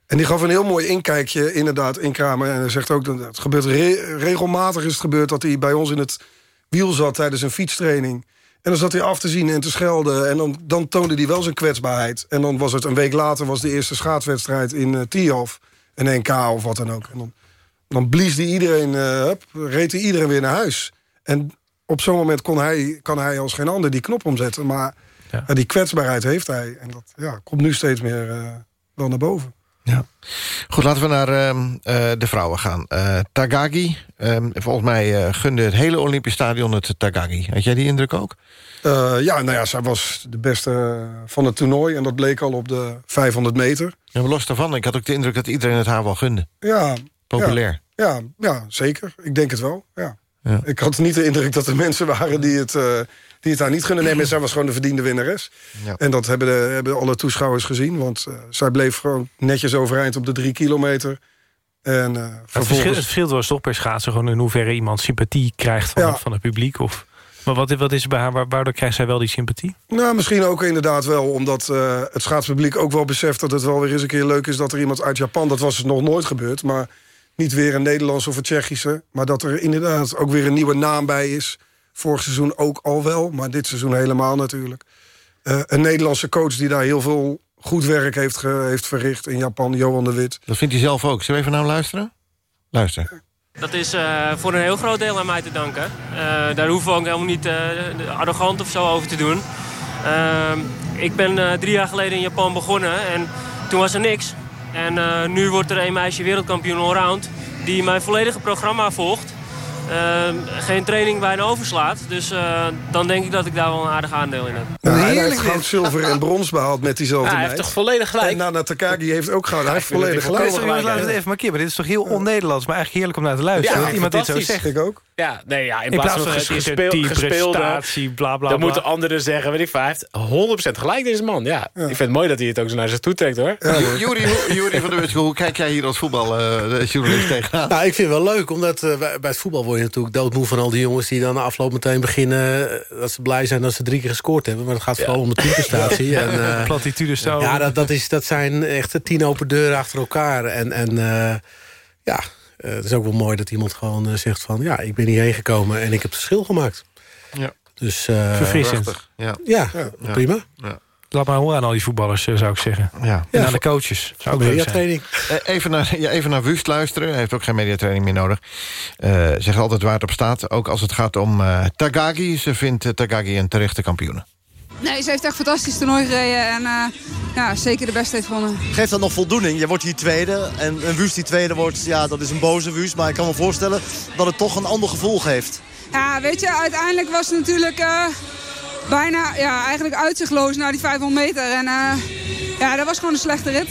En die gaf een heel mooi inkijkje inderdaad in Kramer. En hij zegt ook, dat het gebeurt re- regelmatig is het gebeurd... dat hij bij ons in het wiel zat tijdens een fietstraining. En dan zat hij af te zien en te schelden. En dan, dan toonde hij wel zijn kwetsbaarheid. En dan was het een week later was de eerste schaatswedstrijd in uh, Tialf. Een NK of wat dan ook. En dan, dan blies hij iedereen, uh, hup, reed hij iedereen weer naar huis. En op zo'n moment kon hij, kan hij als geen ander die knop omzetten. Maar ja. die kwetsbaarheid heeft hij. En dat ja, komt nu steeds meer uh, wel naar boven. Ja. Goed, laten we naar uh, uh, de vrouwen gaan. Uh, Tagagi, ehm, volgens mij gunde het hele Olympisch Stadion het Tagagi. Had jij die indruk ook? ja, nou ja, zij was de beste van het toernooi. En dat bleek al op de 500 meter. Maar los daarvan, ik had ook de indruk dat iedereen het haar wel gunde. Ja. Populair. Ja, ja, ja zeker. Ik denk het wel, ja. ja. Ik had niet de indruk dat er *laughs* mensen waren die het die het daar niet gunnen nemen. Zij was gewoon de verdiende winnares. Ja. En dat hebben, de, hebben alle toeschouwers gezien. Want uh, zij bleef gewoon netjes overeind op de drie kilometer. En, uh, het, verschil, het verschilt was toch per schaatsen... gewoon in hoeverre iemand sympathie krijgt van, ja. van het publiek. Of, maar wat, wat is bij haar, waardoor krijgt zij wel die sympathie? Nou, misschien ook inderdaad wel. Omdat uh, het schaatspubliek ook wel beseft dat het wel weer eens een keer leuk is... dat er iemand uit Japan, dat was nog nooit gebeurd... maar niet weer een Nederlandse of een Tsjechische... maar dat er inderdaad ook weer een nieuwe naam bij is... Vorig seizoen ook al wel, maar dit seizoen helemaal natuurlijk. Uh, een Nederlandse coach die daar heel veel goed werk heeft, ge, heeft verricht in Japan, Johan de Wit. Dat vindt hij zelf ook. Zullen we even naar hem luisteren? Luister. Dat is uh, voor een heel groot deel aan mij te danken. Uh, daar hoeven we ook helemaal niet arrogant of zo over te doen. ik ben drie jaar geleden in Japan begonnen en toen was er niks. En nu wordt er een meisje wereldkampioen allround die mijn volledige programma volgt. Uh, geen training bijna overslaat. Dus uh, dan denk ik dat ik daar wel een aardig aandeel in heb. Hij heeft goud, zilver en brons behaald met diezelfde ja, Hij heeft toch volledig gelijk. En Nana Takagi heeft ook goud. Hij heeft volledig gelijk. Sorry, laat het even markeren. Maar dit is toch heel on-Nederlands. Maar eigenlijk heerlijk om naar te luisteren. Ja, dat iemand dit zo zegt. Ik ook. Ja, nee, ja, in, in plaats, plaats van, van gespeel, gespeelde prestatie, bla bla Dan bla. moeten anderen zeggen, weet ik veel, hij heeft 100% gelijk deze man. Ja, ja, ik vind het mooi dat hij het ook zo naar zich toe trekt hoor. Ja, Jury van der Wut, hoe kijk jij hier als voetbaljournalist uh, tegenaan? Nou, ik vind het wel leuk, omdat uh, bij het voetbal word je natuurlijk doodmoe van al die jongens die dan de afloop meteen beginnen dat ze blij zijn dat ze drie keer gescoord hebben. Maar het gaat vooral om de teamprestatie. Ja. En, uh, *laughs* Platitudes zo. Ja, dat, dat, is, dat zijn echt tien open deuren achter elkaar. En, en uh, ja, uh, het is ook wel mooi dat iemand gewoon uh, zegt van... ja, ik ben hierheen gekomen en ik heb het verschil gemaakt. Ja. Dus, uh, Verfrissend. Ja. Ja, ja, prima. Ja. Laat maar horen aan al die voetballers, zou ik zeggen. Ja. En aan de coaches. Zou ook mediatraining. Even naar, ja, even naar Wust luisteren. Hij heeft ook geen mediatraining meer nodig. Uh, zegt altijd waar het op staat. Ook als het gaat om uh, Tagagi. Ze vindt uh, Tagagi een terechte kampioen. Nee, ze heeft echt fantastisch toernooi gereden. En uh, ja, zeker de beste heeft gewonnen. Geeft dat nog voldoening? Je wordt hier tweede. En een Wust die tweede wordt, ja, dat is een boze Wust. Maar ik kan me voorstellen dat het toch een ander gevoel geeft. Ja, weet je, uiteindelijk was het natuurlijk uh, bijna ja, eigenlijk uitzichtloos naar die 500 meter. En uh, ja, dat was gewoon een slechte rit.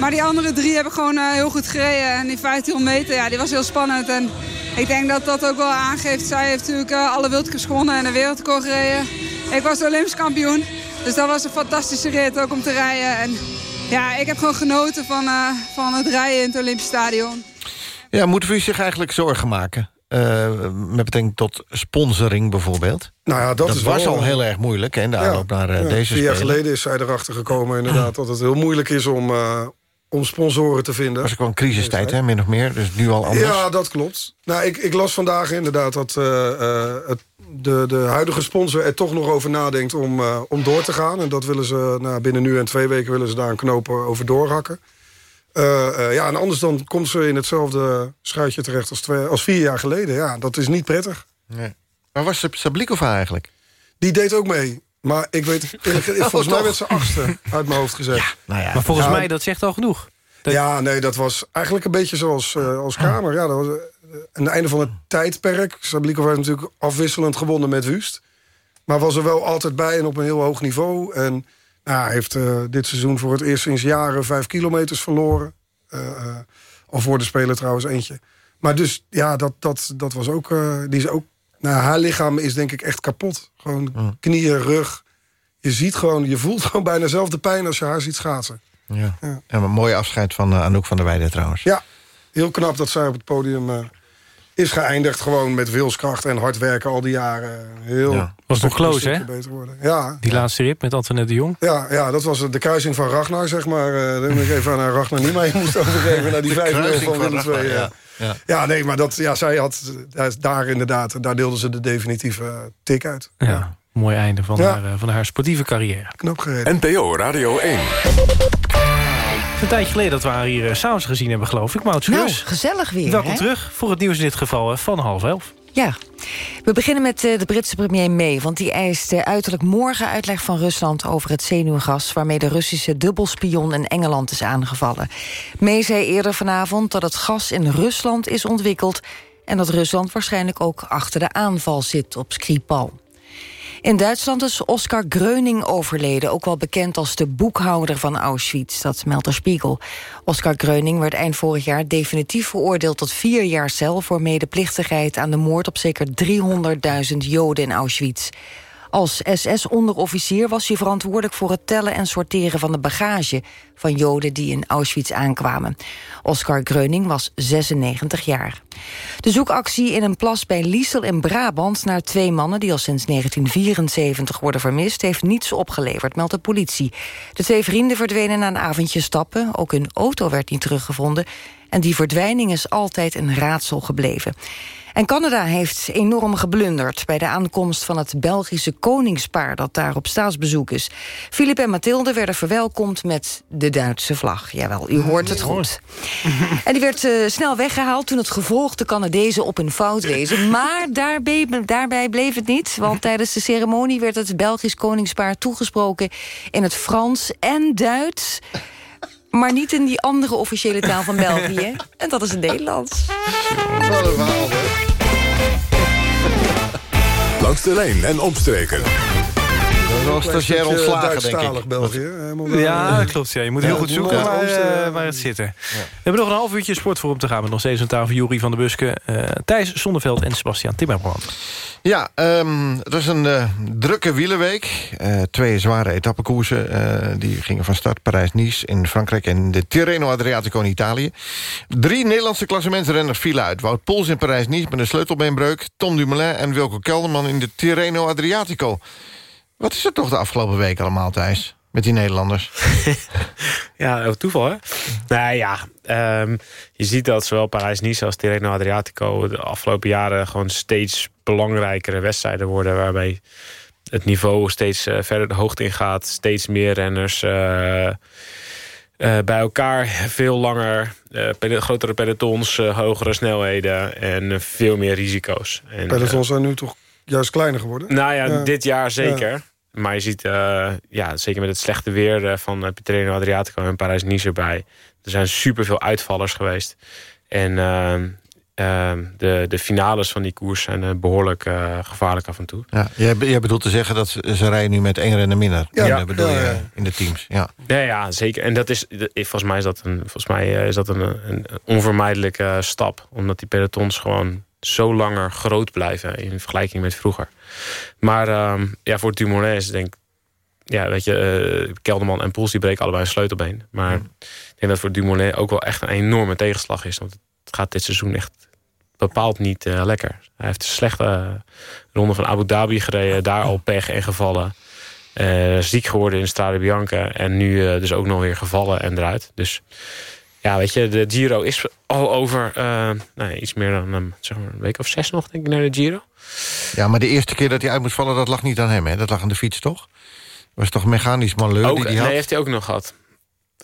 Maar die andere drie heb ik gewoon heel goed gereden. En die 1500 meter, ja, die was heel spannend. En ik denk dat dat ook wel aangeeft. Zij heeft natuurlijk alle wildkers gewonnen en een wereldrecord gereden. Ik was Olympisch kampioen. Dus dat was een fantastische rit ook om te rijden. En ja, ik heb gewoon genoten van, uh, van het rijden in het Olympisch Stadion. Ja, moeten we zich eigenlijk zorgen maken? Uh, met betrekking tot sponsoring bijvoorbeeld. Nou ja, dat, dat is was wel, al heel erg moeilijk in de aanloop ja, naar uh, ja, deze Vier jaar spelen. geleden is zij erachter gekomen inderdaad... dat het heel moeilijk is om, om sponsoren te vinden. was ook wel een crisistijd, hè, min of meer. Dus nu al anders. Ja, dat klopt. Nou, ik, ik las vandaag inderdaad dat het de, de huidige sponsor er toch nog over nadenkt om, uh, om door te gaan. En dat willen ze nou, binnen nu en twee weken willen ze daar een knoop over doorhakken. Uh, ja, en anders dan komt ze in hetzelfde schuitje terecht als, twee, als vier jaar geleden. Ja, dat is niet prettig. Nee. Maar was Sablikova eigenlijk? Die deed ook mee. Maar ik weet, *laughs* volgens mij werd ze achtste uit mijn hoofd gezet. Ja, nou ja. Maar volgens ja, mij, dat zegt al genoeg. Dat... Ja, nee, dat was eigenlijk een beetje zoals, uh, als Kramer. Ja, dat was aan het einde van het tijdperk. Sablikova heeft natuurlijk afwisselend gewonnen met Wust. Maar was er wel altijd bij en op een heel hoog niveau. En nou, hij heeft uh, dit seizoen voor het eerst sinds jaren vijf kilometers verloren. Uh, uh, al voor de speler trouwens eentje. Maar dus, ja, dat, dat, dat was ook... die is ook nou, haar lichaam is denk ik echt kapot. Gewoon mm. knieën, rug. Je ziet gewoon, je voelt *laughs* gewoon bijna zelf de pijn als je haar ziet schaatsen. Ja. ja. En een mooi afscheid van Anouk van der Weijden trouwens. Ja, heel knap dat zij op het podium is geëindigd gewoon met wilskracht en hard werken al die jaren. Heel ja. Was nog close, hè? Beter worden. Ja. Die laatste rip met Antoinette de Jong. Ja, ja, dat was de kruising van Ragnar, zeg maar. Uh, ik even aan Ragnar niet mee moest overgeven... naar die 5-0 van Willem II. Ja. Ja. ja, nee, maar dat, ja, zij had daar inderdaad... daar deelden ze de definitieve tik uit. Ja, mooi einde van, haar, van haar sportieve carrière. Knop gereden. NPO Radio 1. Een tijdje geleden dat we haar hier uh, s'avonds gezien hebben, geloof ik. Maud nou, gezellig weer. Welkom hè? terug voor het nieuws in dit geval van half elf. Ja, we beginnen met uh, de Britse premier May... want die eist uh, uiterlijk morgen uitleg van Rusland over het zenuwgas... waarmee de Russische dubbelspion in Engeland is aangevallen. May zei eerder vanavond dat het gas in Rusland is ontwikkeld... en dat Rusland waarschijnlijk ook achter de aanval zit op Skripal. In Duitsland is Oskar Gröning overleden, ook wel bekend als de boekhouder van Auschwitz, dat meldt de Spiegel. Oskar Gröning werd eind vorig jaar definitief veroordeeld tot vier jaar cel voor medeplichtigheid aan de moord op zeker 300.000 Joden in Auschwitz. Als SS-onderofficier was hij verantwoordelijk voor het tellen en sorteren van de bagage van Joden die in Auschwitz aankwamen. Oskar Gröning was 96 jaar. De zoekactie in een plas bij Liesel in Brabant naar twee mannen die al sinds 1974 worden vermist heeft niets opgeleverd, meldt de politie. De twee vrienden verdwenen na een avondje stappen, ook hun auto werd niet teruggevonden en die verdwijning is altijd een raadsel gebleven. En Canada heeft enorm geblunderd bij de aankomst van het Belgische koningspaar dat daar op staatsbezoek is. Filip en Mathilde werden verwelkomd met de Duitse vlag. Jawel, u hoort het goed. *laughs* En die werd uh, snel weggehaald toen het gevolg de Canadezen op hun fout wezen. *laughs* Maar daarbij, daarbij bleef het niet, want *laughs* tijdens de ceremonie werd het Belgisch koningspaar toegesproken in het Frans en Duits maar niet in die andere officiële taal van België. En dat is het Nederlands. Wat een verhaal, hè? Langs de lijn en omstreken. Dat was stagiair ontslagen, denk ik. België. Ja, dat klopt. Ja. Je moet heel goed zoeken waar, uh, waar, het zit. Ja. We hebben nog een half uurtje sportforum te gaan... met nog steeds een tafel Jury van der Buske, uh, Thijs Zonneveld en Sebastian Timmerbrand. Ja, um, het was een uh, drukke wielenweek. twee zware etappekoersen. die gingen van start Parijs-Nice in Frankrijk... en de Tirreno Adriatico in Italië. Drie Nederlandse klassementsrenners vielen uit. Wout Poels in Parijs-Nice met een sleutelbeenbreuk... Tom Dumoulin en Wilco Kelderman in de Tirreno Adriatico. Wat is er toch de afgelopen week allemaal, Thijs? Met die Nederlanders. *laughs* ja, toeval, hè? Nou ja, um, je ziet dat zowel Parijs-Nice als Tirreno Adriatico... de afgelopen jaren gewoon steeds belangrijkere wedstrijden worden... waarmee het niveau steeds uh, verder de hoogte ingaat. Steeds meer renners uh, uh, bij elkaar. Veel langer, grotere pelotons, hogere snelheden... en veel meer risico's. En, pelotons zijn nu toch juist kleiner geworden? Nou ja, ja. dit jaar zeker. Ja. Maar je ziet, uh, ja, zeker met het slechte weer van uh, Pietreno Adriatico en Parijs-Nice erbij. Er zijn superveel uitvallers geweest. En uh, de, de finales van die koers zijn behoorlijk gevaarlijk af en toe. Ja, jij, jij bedoelt te zeggen dat ze, ze rijden nu met één renner minder. Ja, ja. bedoel ja, je in de teams. Ja. Ja, ja, zeker. En dat is, volgens mij is dat een, volgens mij is dat een, een onvermijdelijke stap. Omdat die pelotons gewoon zo langer groot blijven in vergelijking met vroeger. Maar uh, ja, voor Dumoulin is denk ja, weet je, uh, Kelderman en Poels die breken allebei een sleutelbeen. Maar mm. ik denk dat voor Dumoulin ook wel echt een enorme tegenslag is. Want het gaat dit seizoen echt bepaald niet uh, lekker. Hij heeft een slechte uh, ronde van Abu Dhabi gereden. Daar al pech en gevallen. ziek geworden in Strade Bianca. En nu dus ook nog weer gevallen en eruit. Dus ja, weet je, de Giro is al over uh, nou, iets meer dan um, zeg maar een week of zes nog, denk ik, naar de Giro. Ja, maar de eerste keer dat hij uit moest vallen, dat lag niet aan hem, hè? Dat lag aan de fiets, toch? Dat was toch mechanisch malheur ook, die hij had? Nee, heeft hij ook nog gehad.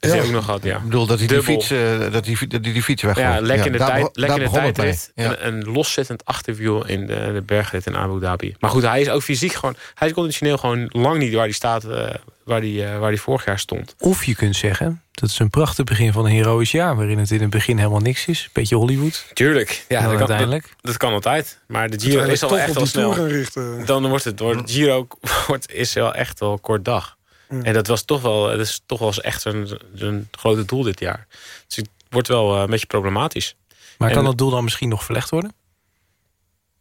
Ja. ook nog gehad, ja. Ik bedoel, dat hij die fiets, uh, dat die, dat die, die fiets weggooit. Ja, lekker in de, ja, tijd, lekker in de tijdrit. Ja. Een, een loszittend achterwiel in de, de bergrit in Abu Dhabi. Maar goed, hij is ook fysiek gewoon... Hij is conditioneel gewoon lang niet waar hij staat... Uh, waar hij, uh, waar hij vorig jaar stond. Of je kunt zeggen, dat is een prachtig begin van een heroïsch jaar... waarin het in het begin helemaal niks is. Beetje Hollywood. Tuurlijk. Ja, dat uiteindelijk. Kan, dat, dat, kan altijd. Maar de Giro is al echt wel snel. Dan wordt het... Wordt, Giro *laughs* wordt, is wel echt wel kort dag. En dat was toch wel, dat is toch wel echt een, een grote doel dit jaar. Dus het wordt wel een beetje problematisch. Maar kan dat doel dan misschien nog verlegd worden?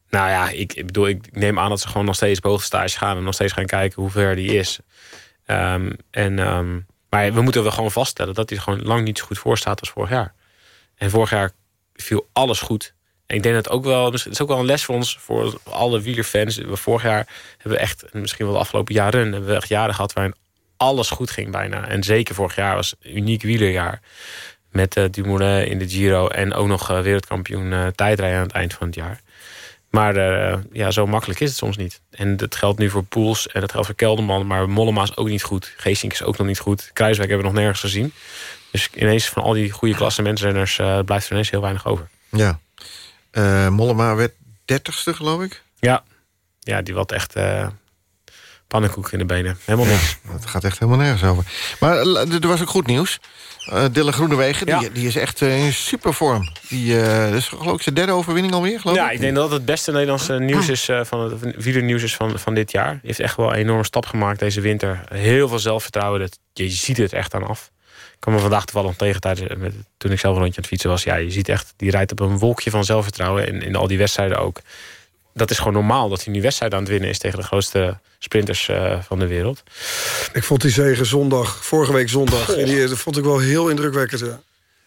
Nou ja, ik, ik bedoel, ik neem aan dat ze gewoon nog steeds op stage gaan... en nog steeds gaan kijken hoe ver die is. Um, en, um, maar we moeten wel gewoon vaststellen... dat hij er gewoon lang niet zo goed voor staat als vorig jaar. En vorig jaar viel alles goed. En ik denk dat ook wel, het is ook wel een les voor ons, voor alle wielerfans. We vorig jaar hebben we echt, misschien wel de afgelopen jaren, hebben we echt jaren gehad waarin alles goed ging bijna. En zeker vorig jaar was een uniek wielerjaar. Met uh, Dumoulin in de Giro en ook nog uh, wereldkampioen uh, tijdrijden aan het eind van het jaar. Maar ja, zo makkelijk is het soms niet. En dat geldt nu voor Poels en dat geldt voor Kelderman. Maar Mollema is ook niet goed. Geesink is ook nog niet goed. Kruiswijk hebben we nog nergens gezien. Dus ineens van al die goede klasse mensenrenners blijft er ineens heel weinig over. Ja. Mollema werd dertigste, geloof ik? Ja. Ja, die wat echt pannenkoek in de benen. Helemaal niks. Het gaat echt helemaal nergens over. Maar er was ook goed nieuws. Uh, Dylan Groenewegen, die, die is echt uh, in supervorm. Die uh, is geloof ik zijn derde overwinning alweer, geloof ja, ik? ik denk dat het het beste Nederlandse nieuws is van het wielernieuws is van, van dit jaar. Hij heeft echt wel een enorme stap gemaakt deze winter. Heel veel zelfvertrouwen. Dat, je ziet het echt aan af. Ik kwam me vandaag toevallig tegen tijdens, toen ik zelf een rondje aan het fietsen was. Ja, je ziet echt, die rijdt op een wolkje van zelfvertrouwen. En in al die wedstrijden ook dat is gewoon normaal dat hij nu wedstrijd aan het winnen is... tegen de grootste sprinters uh, van de wereld. Ik vond die zegen zondag, vorige week zondag... Die vond ik wel heel indrukwekkend.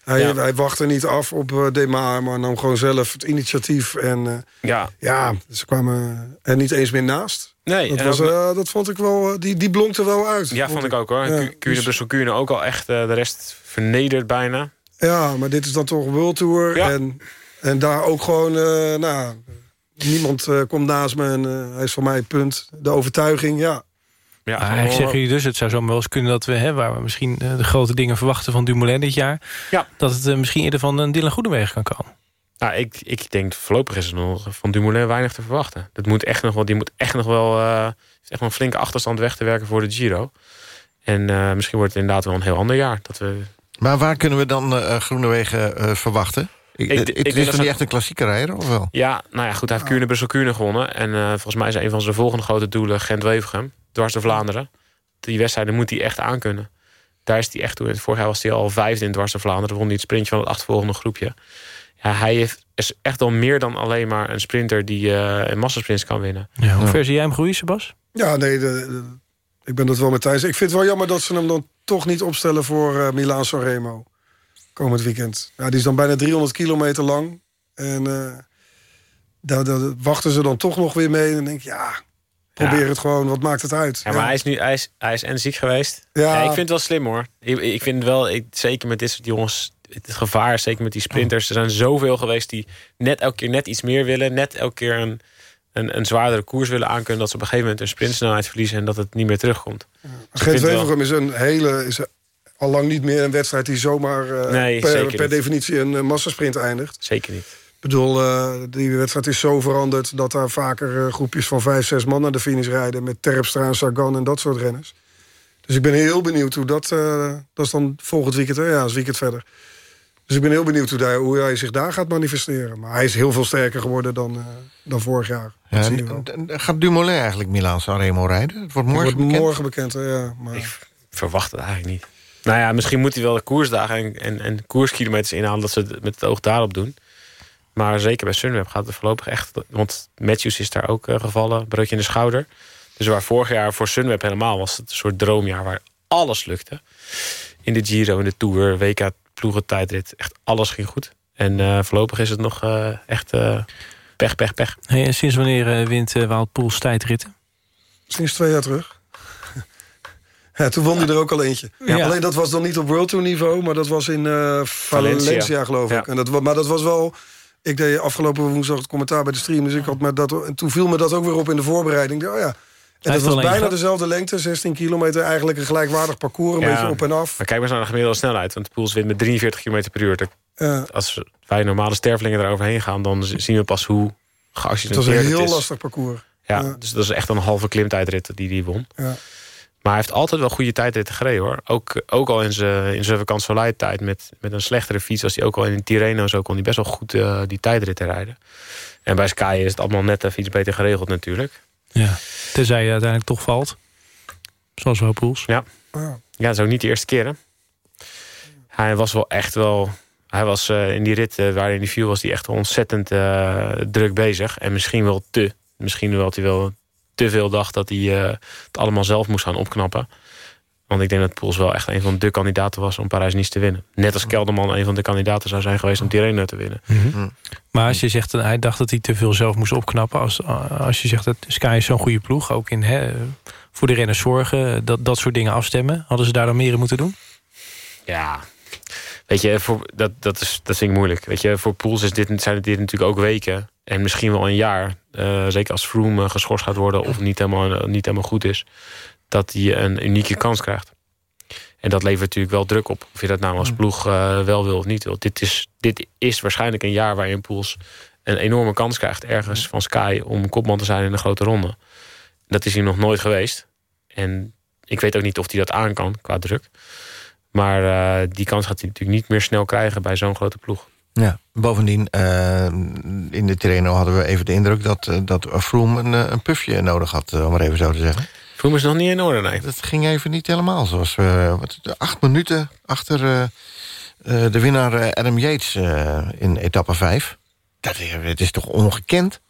Hij, ja. hij wachtte niet af op uh, Dema, maar nam gewoon zelf het initiatief. En uh, ja, ja ze kwamen er niet eens meer naast. Nee, dat, was, dat vond ik wel, die, die blonkte wel uit. Ja, vond ik ook hoor. Ja, Kuurne, dus... Kuurne ook al echt de rest vernederd bijna. Ja, maar dit is dan toch World Tour. Ja. En, en daar ook gewoon, nou Niemand uh, komt naast me en uh, hij is voor mij het punt. De overtuiging, ja. Ja, ik zeg jullie dus, het zou zo wel eens kunnen dat we... Hè, waar we misschien uh, de grote dingen verwachten van Dumoulin dit jaar... Ja. dat het misschien eerder van een Dylan Goedemwegen kan komen. Nou, ik, ik denk voorlopig is er nog van Dumoulin weinig te verwachten. Dat moet echt nog wel, die moet echt nog wel echt een flinke achterstand weg te werken voor de Giro. En misschien wordt het inderdaad wel een heel ander jaar. Dat we... Maar waar kunnen we dan Groenewegen verwachten? Ik, ik, ik, is dat niet echt een klassieke rijder, of wel? Ja, nou ja, goed, hij heeft Kuurne Brussel Kuurne gewonnen. En uh, volgens mij is een van zijn volgende grote doelen Gent-Wevelgem. Dwars door Vlaanderen. Die wedstrijden moet hij echt aankunnen. Daar is hij echt toe. Vorig jaar was hij al vijfde in Dwars door Vlaanderen. Won hij het sprintje van het achtervolgende groepje. Ja, hij heeft, is echt al meer dan alleen maar een sprinter... die uh, een massasprints kan winnen. Ja, hoe ver zie jij hem groeien, Sebas? Ja, nee, de, de, ik ben dat wel met Thijs. Ik vind het wel jammer dat ze hem dan toch niet opstellen voor uh, Milaan Sanremo komend weekend. Ja, die is dan bijna 300 kilometer lang. En uh, daar, daar, wachten ze dan toch nog weer mee. En dan denk ik, ja, probeer ja. het gewoon. Wat maakt het uit? Ja, maar hij is nu hij is, hij is en ziek geweest. Ja. ik vind het wel slim hoor. Ik, ik vind wel, ik, zeker met dit soort jongens... Het gevaar, zeker met die sprinters. Er zijn zoveel geweest die net elke keer net iets meer willen. Net elke keer een, een, een zwaardere koers willen aankunnen. Dat ze op een gegeven moment een sprintsnelheid verliezen. En dat het niet meer terugkomt. Ja. Dus is een hele... Is al lang niet meer een wedstrijd die zomaar uh, nee, per, per definitie een uh, massasprint eindigt. Zeker niet. Ik bedoel, uh, die wedstrijd is zo veranderd... dat daar vaker groepjes van vijf, zes man naar de finish rijden... met Terpstra en Sagan en dat soort renners. Dus ik ben heel benieuwd hoe dat... dat is dan volgend weekend, hè? ja, een weekend verder. Dus ik ben heel benieuwd hoe, daar, hoe hij zich daar gaat manifesteren. Maar hij is heel veel sterker geworden dan, dan vorig jaar. Ja, en, gaat Dumoulin eigenlijk Milaan Sanremo rijden? Het wordt morgen het wordt bekend. morgen bekend, ja. Maar... Ik verwacht het eigenlijk niet. Nou ja, misschien moet hij wel de koersdagen en, en, en koerskilometers inhalen... dat ze het met het oog daarop doen. Maar zeker bij Sunweb gaat het voorlopig echt... want Matthews is daar ook uh, gevallen, breukje in de schouder. Dus waar vorig jaar voor Sunweb helemaal was het een soort droomjaar... waar alles lukte. In de Giro, in de Tour, WK, ploegen, tijdrit. Echt alles ging goed. En uh, voorlopig is het nog uh, echt pech, pech, pech. Hey, en sinds wanneer wint Wout Poels tijdritten? Sinds twee jaar terug. Ja, toen won hij er ook al eentje. Ja. Alleen dat was dan niet op World Tour niveau, maar dat was in uh, Valencia, Valencia, geloof ik. En dat, maar dat was wel... Ik deed afgelopen woensdag het commentaar bij de stream, dus ik had met dat, en toen viel me dat ook weer op in de voorbereiding. Oh ja. En dat was bijna dezelfde lengte, 16 kilometer. Eigenlijk een gelijkwaardig parcours, een beetje op en af. Maar kijk maar eens naar de gemiddelde snelheid. Want de Pools wint met 43 km per uur. Ja. Als wij normale stervelingen eroverheen gaan... dan zien we pas hoe geaccidenteerd het is. Het was een heel lastig parcours. Ja, ja, dus dat is echt een halve klimtijdrit die die won. Ja. Maar hij heeft altijd wel goede tijdritten gereden hoor. Ook, ook al in zijn in zijn tijd met, met een slechtere fiets... als hij ook al in Tirreno zo kon hij best wel goed uh, die tijdritten rijden. En bij Sky is het allemaal net even iets beter geregeld natuurlijk. Ja, tenzij je uiteindelijk toch valt. Zoals wel Poels. Ja. ja, dat is ook niet de eerste keer hè. Hij was wel echt wel... Hij was uh, in die rit uh, waarin hij viel... was hij echt wel ontzettend uh, druk bezig. En misschien wel te. Misschien wel hij wel te veel dacht dat hij uh, het allemaal zelf moest gaan opknappen. Want ik denk dat Poels wel echt een van de kandidaten was om Parijs-Nice te winnen. Net als Kelderman een van de kandidaten zou zijn geweest om Tirreno te winnen. Mhm. Maar als je zegt, hij dacht dat hij te veel zelf moest opknappen. Als, als je zegt dat Sky is zo'n goede ploeg, ook in hè, voor de renners zorgen, dat, dat soort dingen afstemmen. Hadden ze daar dan meer in moeten doen? Ja, weet je, voor, dat, dat, is, dat vind ik moeilijk. Weet je, voor Poels is dit, zijn dit natuurlijk ook weken. En misschien wel een jaar. Uh, zeker als Froome geschorst gaat worden of niet helemaal, niet helemaal goed is. Dat hij een unieke kans krijgt. En dat levert natuurlijk wel druk op. Of je dat nou als ploeg uh, wel wil of niet wil. Dit is, dit is waarschijnlijk een jaar waarin Poels een enorme kans krijgt... ergens van Sky om kopman te zijn in een grote ronde. Dat is hij nog nooit geweest. En ik weet ook niet of hij dat aan kan qua druk. Maar uh, die kans gaat hij natuurlijk niet meer snel krijgen bij zo'n grote ploeg. Ja, bovendien, uh, in de Tirreno hadden we even de indruk... dat, uh, dat Froome een, een pufje nodig had, om maar even zo te zeggen. Froome is nog niet in orde, nee. Dat ging even niet helemaal zoals we... Wat, acht minuten achter de winnaar Adam Yates in etappe 5. Dat het is toch ongekend?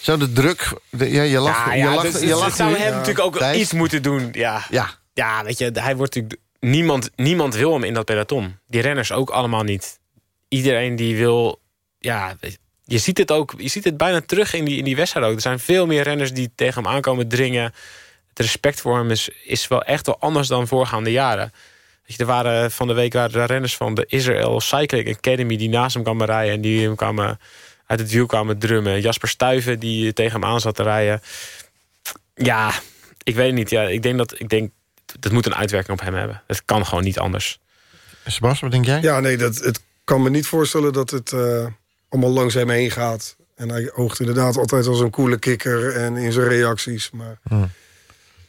Zo de druk... De, ja, je lacht, ja, ja, je lacht, dus, je dus lacht zou hem natuurlijk ook iets moeten doen. Ja. Ja. ja, weet je, hij wordt natuurlijk... Niemand, niemand wil hem in dat peloton. Die renners ook allemaal niet. Iedereen die wil... Ja, je ziet het ook je ziet het bijna terug in die, in die wedstrijd ook. Er zijn veel meer renners die tegen hem aankomen dringen. Het respect voor hem is, is wel echt wel anders dan voorgaande jaren. Weet je, er waren van de week waren er renners van de Israel Cycling Academy... die naast hem kwamen rijden en die hem kwamen uit het wiel kwamen drummen. Jasper Stuyven die tegen hem aan zat te rijden. Ja, ik weet het niet. Ja, ik denk dat ik denk, dat moet een uitwerking op hem hebben. Het kan gewoon niet anders. Sebas, wat denk jij? Ja, nee, dat, het kan me niet voorstellen dat het uh, allemaal langs hem heen gaat. En hij oogt inderdaad altijd als een coole kikker en in zijn reacties. Maar... Hmm.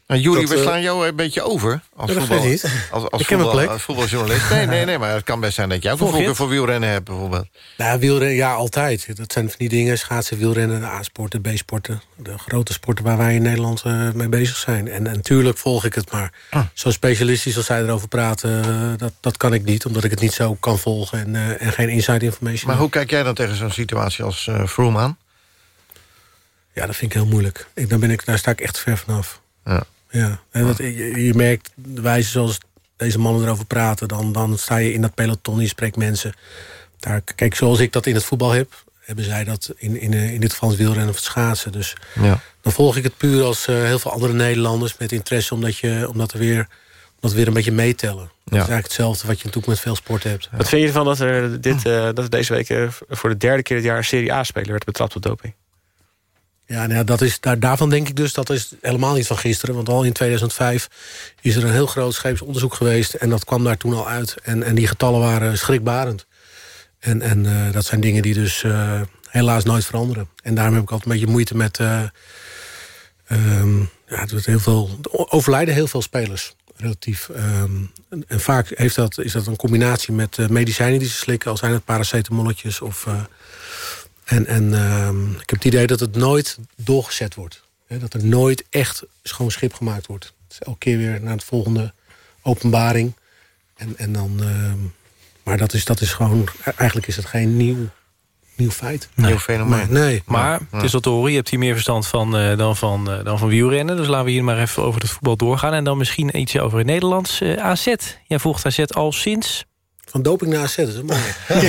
Nou, Juri, we eh, slaan jou een beetje over. Als dat voetbal, niet. Als, als, voetbal, als voetbaljournalist. Nee, nee, nee, maar het kan best zijn dat jij ook een voorkeur voor wielrennen hebt, bijvoorbeeld. Nou, wielrennen, ja, altijd. Dat zijn van die dingen, schaatsen, wielrennen, de A-sporten, B-sporten. De grote sporten waar wij in Nederland eh, mee bezig zijn. En, en natuurlijk volg ik het, maar Ah. zo specialistisch als zij erover praten... eh, dat, dat kan ik niet, omdat ik het niet zo kan volgen... en, en geen inside information Maar heb. hoe kijk jij dan tegen zo'n situatie als Froome aan? Ja, dat vind ik heel moeilijk. Ik, daar, ben ik, daar sta ik echt ver vanaf. Ja. Ja, en dat, je, je merkt de wijze zoals deze mannen erover praten... Dan, dan sta je in dat peloton, je spreekt mensen. Daar, kijk, zoals ik dat in het voetbal heb... hebben zij dat in, in, eh, in dit geval het wielrennen of het schaatsen. Dus Ja. dan volg ik het puur als eh, heel veel andere Nederlanders... met interesse, omdat, je, omdat, er weer, omdat we weer een beetje meetellen. Dat is eigenlijk hetzelfde wat je natuurlijk met veel sporten hebt. Wat vind je ervan dat er, dit, eh, dat er deze week voor de derde keer dit jaar... een Serie A-speler werd betrapt op doping? Ja, nou ja, dat is, daar, daarvan denk ik dus, dat is helemaal niet van gisteren. Want al in 2005 is er een heel groot scheepsonderzoek geweest... en dat kwam daar toen al uit. En, en die getallen waren schrikbarend. En, en eh, dat zijn dingen die dus eh, helaas nooit veranderen. En daarom heb ik altijd een beetje moeite met... eh, ehm, ja, het heel veel, er overlijden heel veel spelers, relatief. Ehm, en, en vaak heeft dat, is dat een combinatie met medicijnen die ze slikken... al zijn het paracetamolletjes of... en, en ehm, ik heb het idee dat het nooit doorgezet wordt. Hè, dat er nooit echt schoon schip gemaakt wordt. Het is elke keer weer naar het volgende openbaring. En, en dan, ehm, maar dat is, dat is gewoon... Eigenlijk is het geen nieuw, nieuw feit. Nieuw fenomeen. Maar, nee. Maar het is al te horen, je hebt hier meer verstand van, eh, dan, van, eh, dan van wielrennen. Dus laten we hier maar even over het voetbal doorgaan. En dan misschien ietsje over het Nederlands. Eh, AZ, jij volgt AZ al sinds... Van doping naar AZ, dat is een mooie. *laughs*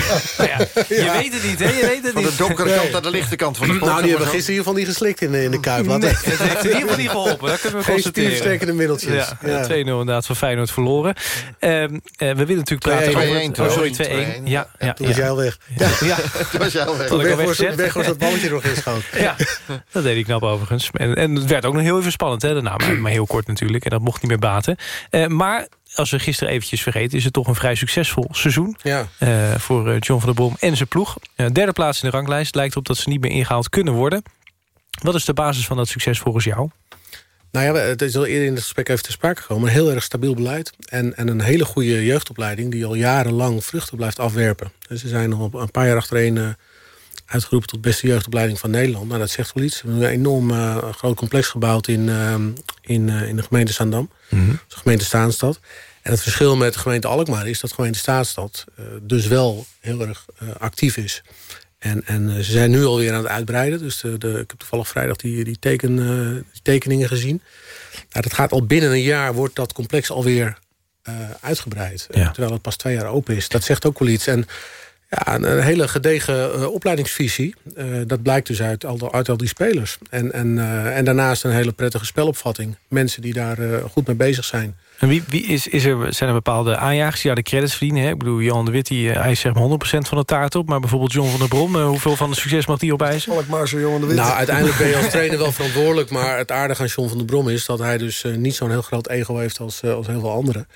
Je weet het niet, hè? Je weet het Van de niet. donkere kant naar de lichte kant van de sport. Nou, die hebben gisteren in ieder geval niet geslikt in de, in de Kuip. Nee, het heeft in ieder geval niet geholpen. Dat kunnen we Geen constateren. spierversterkende middeltjes. Ja, Ja. 2-0 inderdaad van Feyenoord verloren. Ehm, eh, we willen natuurlijk praten 2-1, over... Oh, sorry, 2-1. 2-1. Ja, ja, Toen was ja. jij al weg. Ja, Toen was jij al weg. Weggezet. Weghorst dat balletje nog inschoot. Ja, dat deed ik knap overigens. En, en het werd ook nog heel even spannend, hè, daarna. Maar, maar heel kort natuurlijk. En dat mocht niet meer baten. Eh, maar als we gisteren eventjes vergeten... is het toch een vrij succesvol seizoen. Ja. eh, voor eh, John van der Brom en zijn ploeg. Eh, derde plaats in de ranglijst. Lijkt op dat ze niet meer ingehaald kunnen worden. Wat is de basis van dat succes volgens jou? Nou ja, het is al eerder in het gesprek even te sprake gekomen. Een heel erg stabiel beleid. En, en een hele goede jeugdopleiding... die al jarenlang vruchten blijft afwerpen. Dus ze zijn al een paar jaar achtereen... uitgeroepen tot beste jeugdopleiding van Nederland. Nou, dat zegt wel iets. We hebben een enorm groot complex gebouwd in, eh, in, in de gemeente Zaandam. Mhm. Dus de gemeente Staanstad. En het verschil met de gemeente Alkmaar is dat gemeente Staanstad... eh, dus wel heel erg eh, actief is. En, en ze zijn nu alweer aan het uitbreiden. Dus de, de, ik heb toevallig vrijdag die, die, teken, die tekeningen gezien. Nou, dat gaat al binnen een jaar wordt dat complex alweer uh, uitgebreid. terwijl het pas twee jaar open is. Dat zegt ook wel iets. En ja, een, hele gedegen uh, opleidingsvisie. Uh, dat blijkt dus uit al, uit al die spelers. En, en, en daarnaast een hele prettige spelopvatting. Mensen die daar goed mee bezig zijn. En wie, wie is, is er, zijn er bepaalde aanjagers die ja, de credits verdienen? Hè? Ik bedoel, Jan de Wit die eist zeg maar 100% van de taart op. Maar bijvoorbeeld John van der Brom, hoeveel van het succes mag die opeisen? Zal ik maar zo Jan de Wit. Nou, uiteindelijk ben je als trainer wel verantwoordelijk. Maar het aardige aan John van der Brom is... dat hij dus niet zo'n heel groot ego heeft als, als heel veel anderen.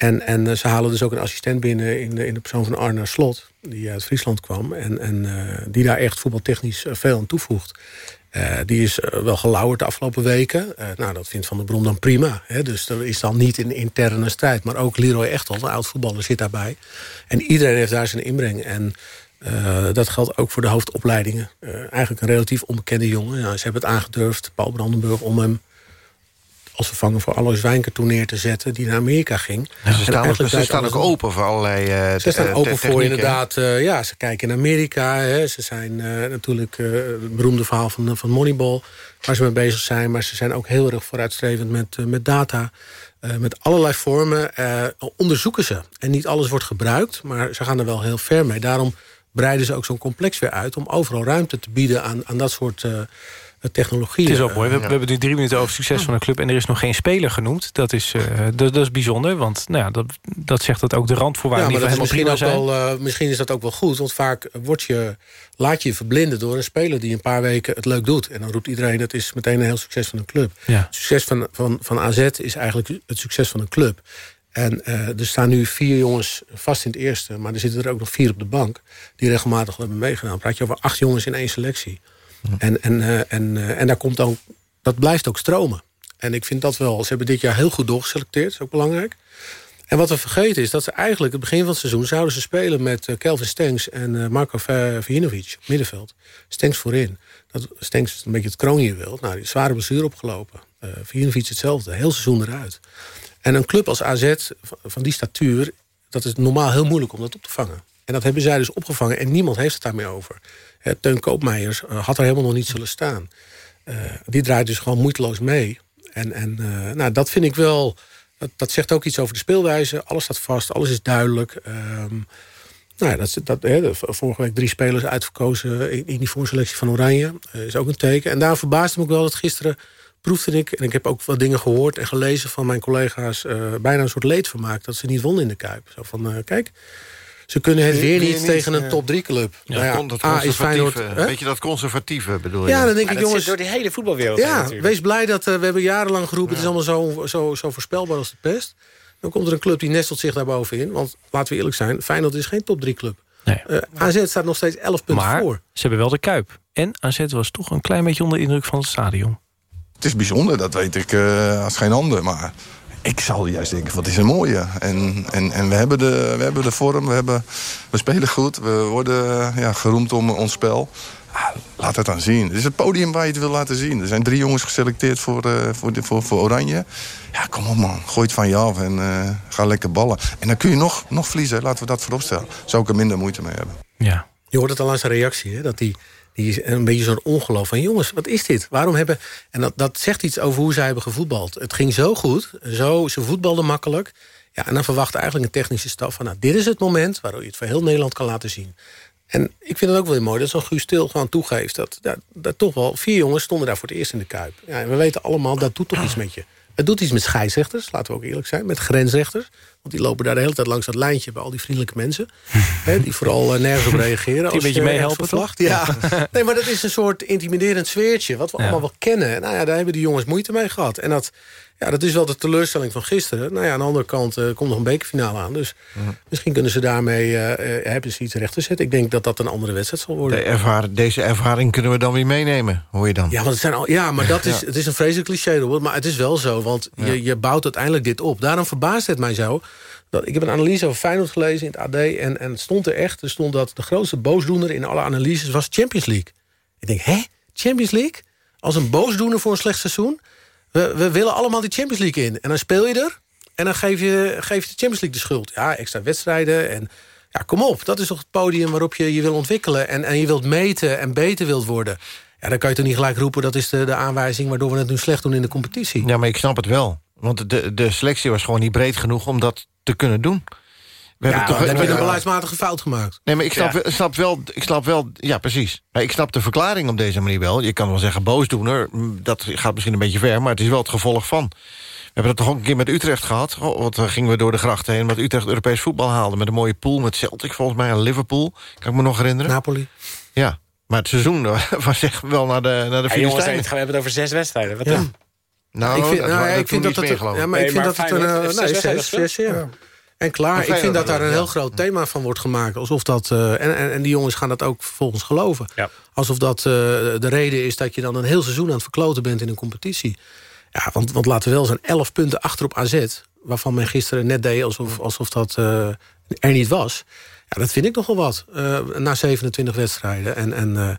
En, en ze halen dus ook een assistent binnen in de, in de persoon van Arne Slot... die uit Friesland kwam en, en uh, die daar echt voetbaltechnisch veel aan toevoegt. Die is wel gelauwerd de afgelopen weken. Nou, dat vindt Van der Brom dan prima. Hè? Dus er is dan niet een interne strijd. Maar ook Leroy Echtel, een oud-voetballer, zit daarbij. En iedereen heeft daar zijn inbreng. En dat geldt ook voor de hoofdopleidingen. eigenlijk een relatief onbekende jongen. Ze hebben het aangedurfd, Paul Brandenburg, om hem als vervanger voor Alois Wijnker neer te zetten... die naar Amerika ging. Ja, ze staan, ook, ze staan ook open voor allerlei uh, Ze staan open voor inderdaad... Uh, ja, ze kijken in Amerika. Hè. Ze zijn uh, natuurlijk het beroemde verhaal van, van Moneyball... waar ze mee bezig zijn. Maar ze zijn ook heel erg vooruitstrevend met, met data. met allerlei vormen onderzoeken ze. En niet alles wordt gebruikt, maar ze gaan er wel heel ver mee. Daarom breiden ze ook zo'n complex weer uit... om overal ruimte te bieden aan, aan dat soort technologie. Het is ook mooi. We, we, hebben nu drie minuten over succes van een club... en er is nog geen speler genoemd. Dat is, uh, dat, dat, is bijzonder, want nou ja, dat, dat zegt dat ook de randvoorwaarden... Ja, maar dat is misschien, ook wel, uh, misschien is dat ook wel goed. Want vaak word je, laat je je verblinden door een speler... die een paar weken het leuk doet. En dan roept iedereen, dat is meteen een heel succes van een club. Ja. Het succes van, van, van AZ is eigenlijk het succes van een club. En uh, er staan nu vier jongens vast in het eerste... maar er zitten er ook nog vier op de bank... die regelmatig hebben meegedaan. praat je over acht jongens in één selectie. En, en, uh, en, uh, en daar komt dan, dat blijft ook stromen. En ik vind dat wel, ze hebben dit jaar heel goed doorgeselecteerd, dat is ook belangrijk. En wat we vergeten is dat ze eigenlijk het begin van het seizoen... zouden ze spelen met uh, Kelvin Stenks en Marco Vujinovic op middenveld. Stenks voorin. Dat, Stenks is een beetje het kroonjuweel. Nou, die zware blessure opgelopen. Uh, Vujinovic hetzelfde, heel seizoen eruit. En een club als AZ van die statuur... dat is normaal heel moeilijk om dat op te vangen. En dat hebben zij dus opgevangen en niemand heeft het daarmee over. Uh, Teun Koopmeijers uh, had er helemaal nog niet zullen staan. Uh, die draait dus gewoon moeiteloos mee. En, en nou, dat vind ik wel... Dat, dat, zegt ook iets over de speelwijze. Alles staat vast, alles is duidelijk. Um, nou ja, dat, dat, vorige week drie spelers uitverkozen in, die voorselectie van Oranje. is ook een teken. En daar verbaasde me ook wel dat gisteren proefde ik... en ik heb ook wat dingen gehoord en gelezen van mijn collega's... bijna een soort leedvermaak dat ze niet wonnen in de Kuip. Zo van, kijk, ze kunnen het weer niet tegen een top 3 club. Ja, nou ja, dat A is Feyenoord... Weet je dat conservatieve bedoel je? Ja, dan denk ja, ik, jongens... door die hele voetbalwereld. Ja, wees blij dat uh, we hebben jarenlang geroepen... het is allemaal zo, zo, zo voorspelbaar als de pest. Dan komt er een club die nestelt zich daarbovenin. Want laten we eerlijk zijn, Feyenoord is geen top 3 club. Nee. Uh, AZ staat nog steeds 11 punten maar, voor. ze hebben wel de Kuip. En AZ was toch een klein beetje onder de indruk van het stadion. Het is bijzonder, dat weet ik uh, als geen ander. Maar ik zal juist denken, wat is een mooie. En, en, en we, hebben de, we hebben de vorm, we, hebben, we spelen goed. We worden ja, geroemd om ons spel. Ah, laat het dan zien. Het is het podium waar je het wil laten zien. Er zijn drie jongens geselecteerd voor, uh, voor, voor, voor Oranje. Ja, kom op man. Gooi het van je af en uh, ga lekker ballen. En dan kun je nog, nog verliezen. Laten we dat vooropstellen. Zou ik er minder moeite mee hebben. Ja. Je hoort het al aan zijn reactie, hè? dat die die een beetje zo'n ongeloof van... jongens, wat is dit? Waarom hebben... En dat, dat zegt iets over hoe zij hebben gevoetbald. Het ging zo goed, zo, ze voetbalden makkelijk. Ja, en dan verwacht eigenlijk een technische staf van... nou, dit is het moment waarop je het voor heel Nederland kan laten zien. En ik vind het ook wel weer mooi dat zo'n Guus Stil gewoon toegeeft... Dat, dat, dat, toch wel vier jongens stonden daar voor het eerst in de Kuip. Ja, en we weten allemaal, dat doet toch iets met je. Het doet iets met scheidsrechters, laten we ook eerlijk zijn. Met grensrechters. Want die lopen daar de hele tijd langs dat lijntje... bij al die vriendelijke mensen. *laughs* hè, die vooral uh, nergens op reageren. Die een beetje meehelpen, toch? Ja. nee, maar dat is een soort intimiderend sfeertje... wat we ja. allemaal wel kennen. Nou ja, daar hebben die jongens moeite mee gehad. En dat, ja, dat is wel de teleurstelling van gisteren. Nou ja, aan de andere kant uh, komt nog een bekerfinale aan. Dus misschien kunnen ze daarmee uh, hebben ze iets recht te zetten. Ik denk dat dat een andere wedstrijd zal worden. De ervaring, deze ervaring kunnen we dan weer meenemen, hoor je dan? Ja, want het zijn al, ja maar dat *laughs* is, ja. het is een vreselijk cliché, maar het is wel zo. Want ja. je, je bouwt uiteindelijk dit op. Daarom verbaast het mij zo... Ik heb een analyse over Feyenoord gelezen in het AD... En, en het stond er echt, er stond dat de grootste boosdoener... in alle analyses was Champions League. Ik denk, hè? Champions League? Als een boosdoener voor een slecht seizoen? We, we willen allemaal die Champions League in. En dan speel je er en dan geef je, geef je de Champions League de schuld. Ja, extra wedstrijden en Ja, kom op. Dat is toch het podium waarop je je wil ontwikkelen... en, en je wilt meten en beter wilt worden. Ja, dan kan je toch niet gelijk roepen... dat is de, de aanwijzing waardoor we het nu slecht doen in de competitie. Ja, maar ik snap het wel. Want de, de selectie was gewoon niet breed genoeg om dat te kunnen doen. We ja, toch, dan heb je een beleidsmatige fout gemaakt. Nee, maar ik snap, ja. snap, wel, ik snap wel... Ja, precies. Maar ik snap de verklaring op deze manier wel. Je kan wel zeggen boosdoener. Dat gaat misschien een beetje ver, maar het is wel het gevolg van. We hebben dat toch ook een keer met Utrecht gehad. Oh, wat gingen we door de grachten heen. Wat Utrecht Europees voetbal haalde. Met een mooie pool met Celtic volgens mij en Liverpool. Kan ik me nog herinneren. Napoli. Ja, maar het seizoen *laughs* was echt wel naar de, naar de ja, jongens, we hebben het over zes wedstrijden. Wat ja. Nou, ik vind, nou, ik vind dat, dat, ja, maar ik vind dat het een... Nee, zes, zes, ja. En klaar, ik vind dat daar een heel groot thema van wordt gemaakt. Alsof dat, uh, en, en, en, die jongens gaan dat ook vervolgens geloven. Ja. Alsof dat uh, de reden is dat je dan een heel seizoen aan het verkloten bent in een competitie. Ja, want, want laten we wel zijn 11 punten achter op AZ... waarvan men gisteren net deed alsof, alsof dat uh, er niet was. Ja, dat vind ik nogal wat, na 27 wedstrijden. En, en nou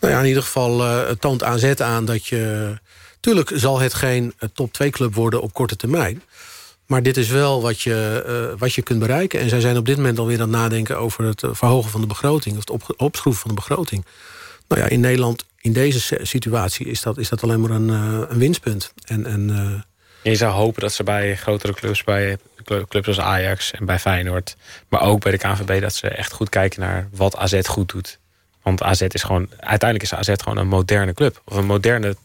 ja, in ieder geval toont AZ aan dat je... Tuurlijk zal het geen top 2 club worden op korte termijn... Maar dit is wel wat je, uh, wat je kunt bereiken. En zij zijn op dit moment alweer aan het nadenken... over het verhogen van de begroting. Of het op, opschroeven van de begroting. Nou ja, in Nederland, in deze situatie... is dat, is dat alleen maar een, een winstpunt. En, en. Je zou hopen dat ze bij grotere clubs... bij clubs als Ajax en bij Feyenoord... maar ook bij de KNVB... dat ze echt goed kijken naar wat AZ goed doet. Want AZ is gewoon... uiteindelijk is AZ gewoon een moderne club. Of een moderne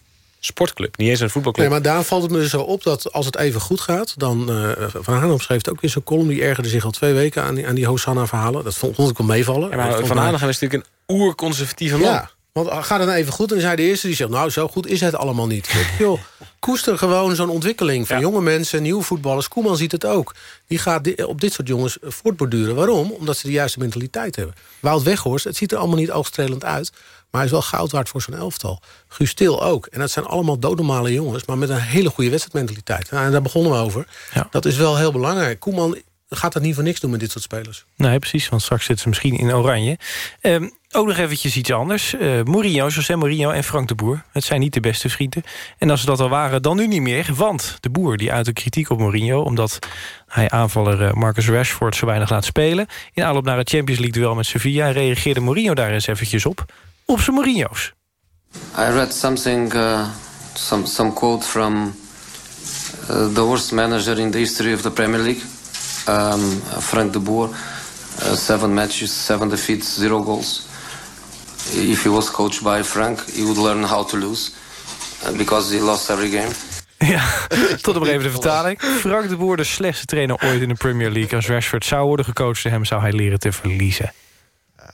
sportclub, niet eens een voetbalclub. Nee, maar daar valt het me dus zo op dat als het even goed gaat... dan, uh, Van Hanegem schreef ook in zijn column... die ergerde zich al twee weken aan die, aan die Hosanna-verhalen. Dat vond, vond, ik wel meevallen. Ja, maar Van Hanegem is natuurlijk een oerconservatieve man. Ja, want gaat het dan even goed? En hij de eerste die zegt... nou, zo goed is het allemaal niet. Joh, koester gewoon zo'n ontwikkeling van ja. jonge mensen... nieuwe voetballers. Koeman ziet het ook. Die gaat op dit soort jongens voortborduren. Waarom? Omdat ze de juiste mentaliteit hebben. Wout Weghorst, het ziet er allemaal niet oogstrelend uit... Maar hij is wel goud waard voor zijn elftal. Guus Til ook. En dat zijn allemaal doodnormale jongens... maar met een hele goede wedstrijdmentaliteit. Nou, en daar begonnen we over. Ja. Dat is wel heel belangrijk. Koeman gaat dat niet voor niks doen met dit soort spelers. Nee, precies, want straks zitten ze misschien in oranje. Um, ook nog eventjes iets anders. Uh, Mourinho, José Mourinho en Frank de Boer. Het zijn niet de beste vrienden. En als ze dat al waren, dan nu niet meer. Want de Boer die uit de kritiek op Mourinho... omdat hij aanvaller Marcus Rashford zo weinig laat spelen... in aanloop naar het Champions League duel met Sevilla... reageerde Mourinho daar eens eventjes op op zijn Mourinho's. I read something, uh, some, some quote from uh, the worst manager in the history of the Premier League, um, Frank de Boer. Uh, seven matches, seven defeats, zero goals. If he was coached by Frank, he would learn how to lose. Uh, because he lost every game. *laughs* Ja, tot op even de vertaling. Frank de Boer, de slechtste trainer ooit in de Premier League. Als Rashford zou worden gecoacht door hem, zou hij leren te verliezen.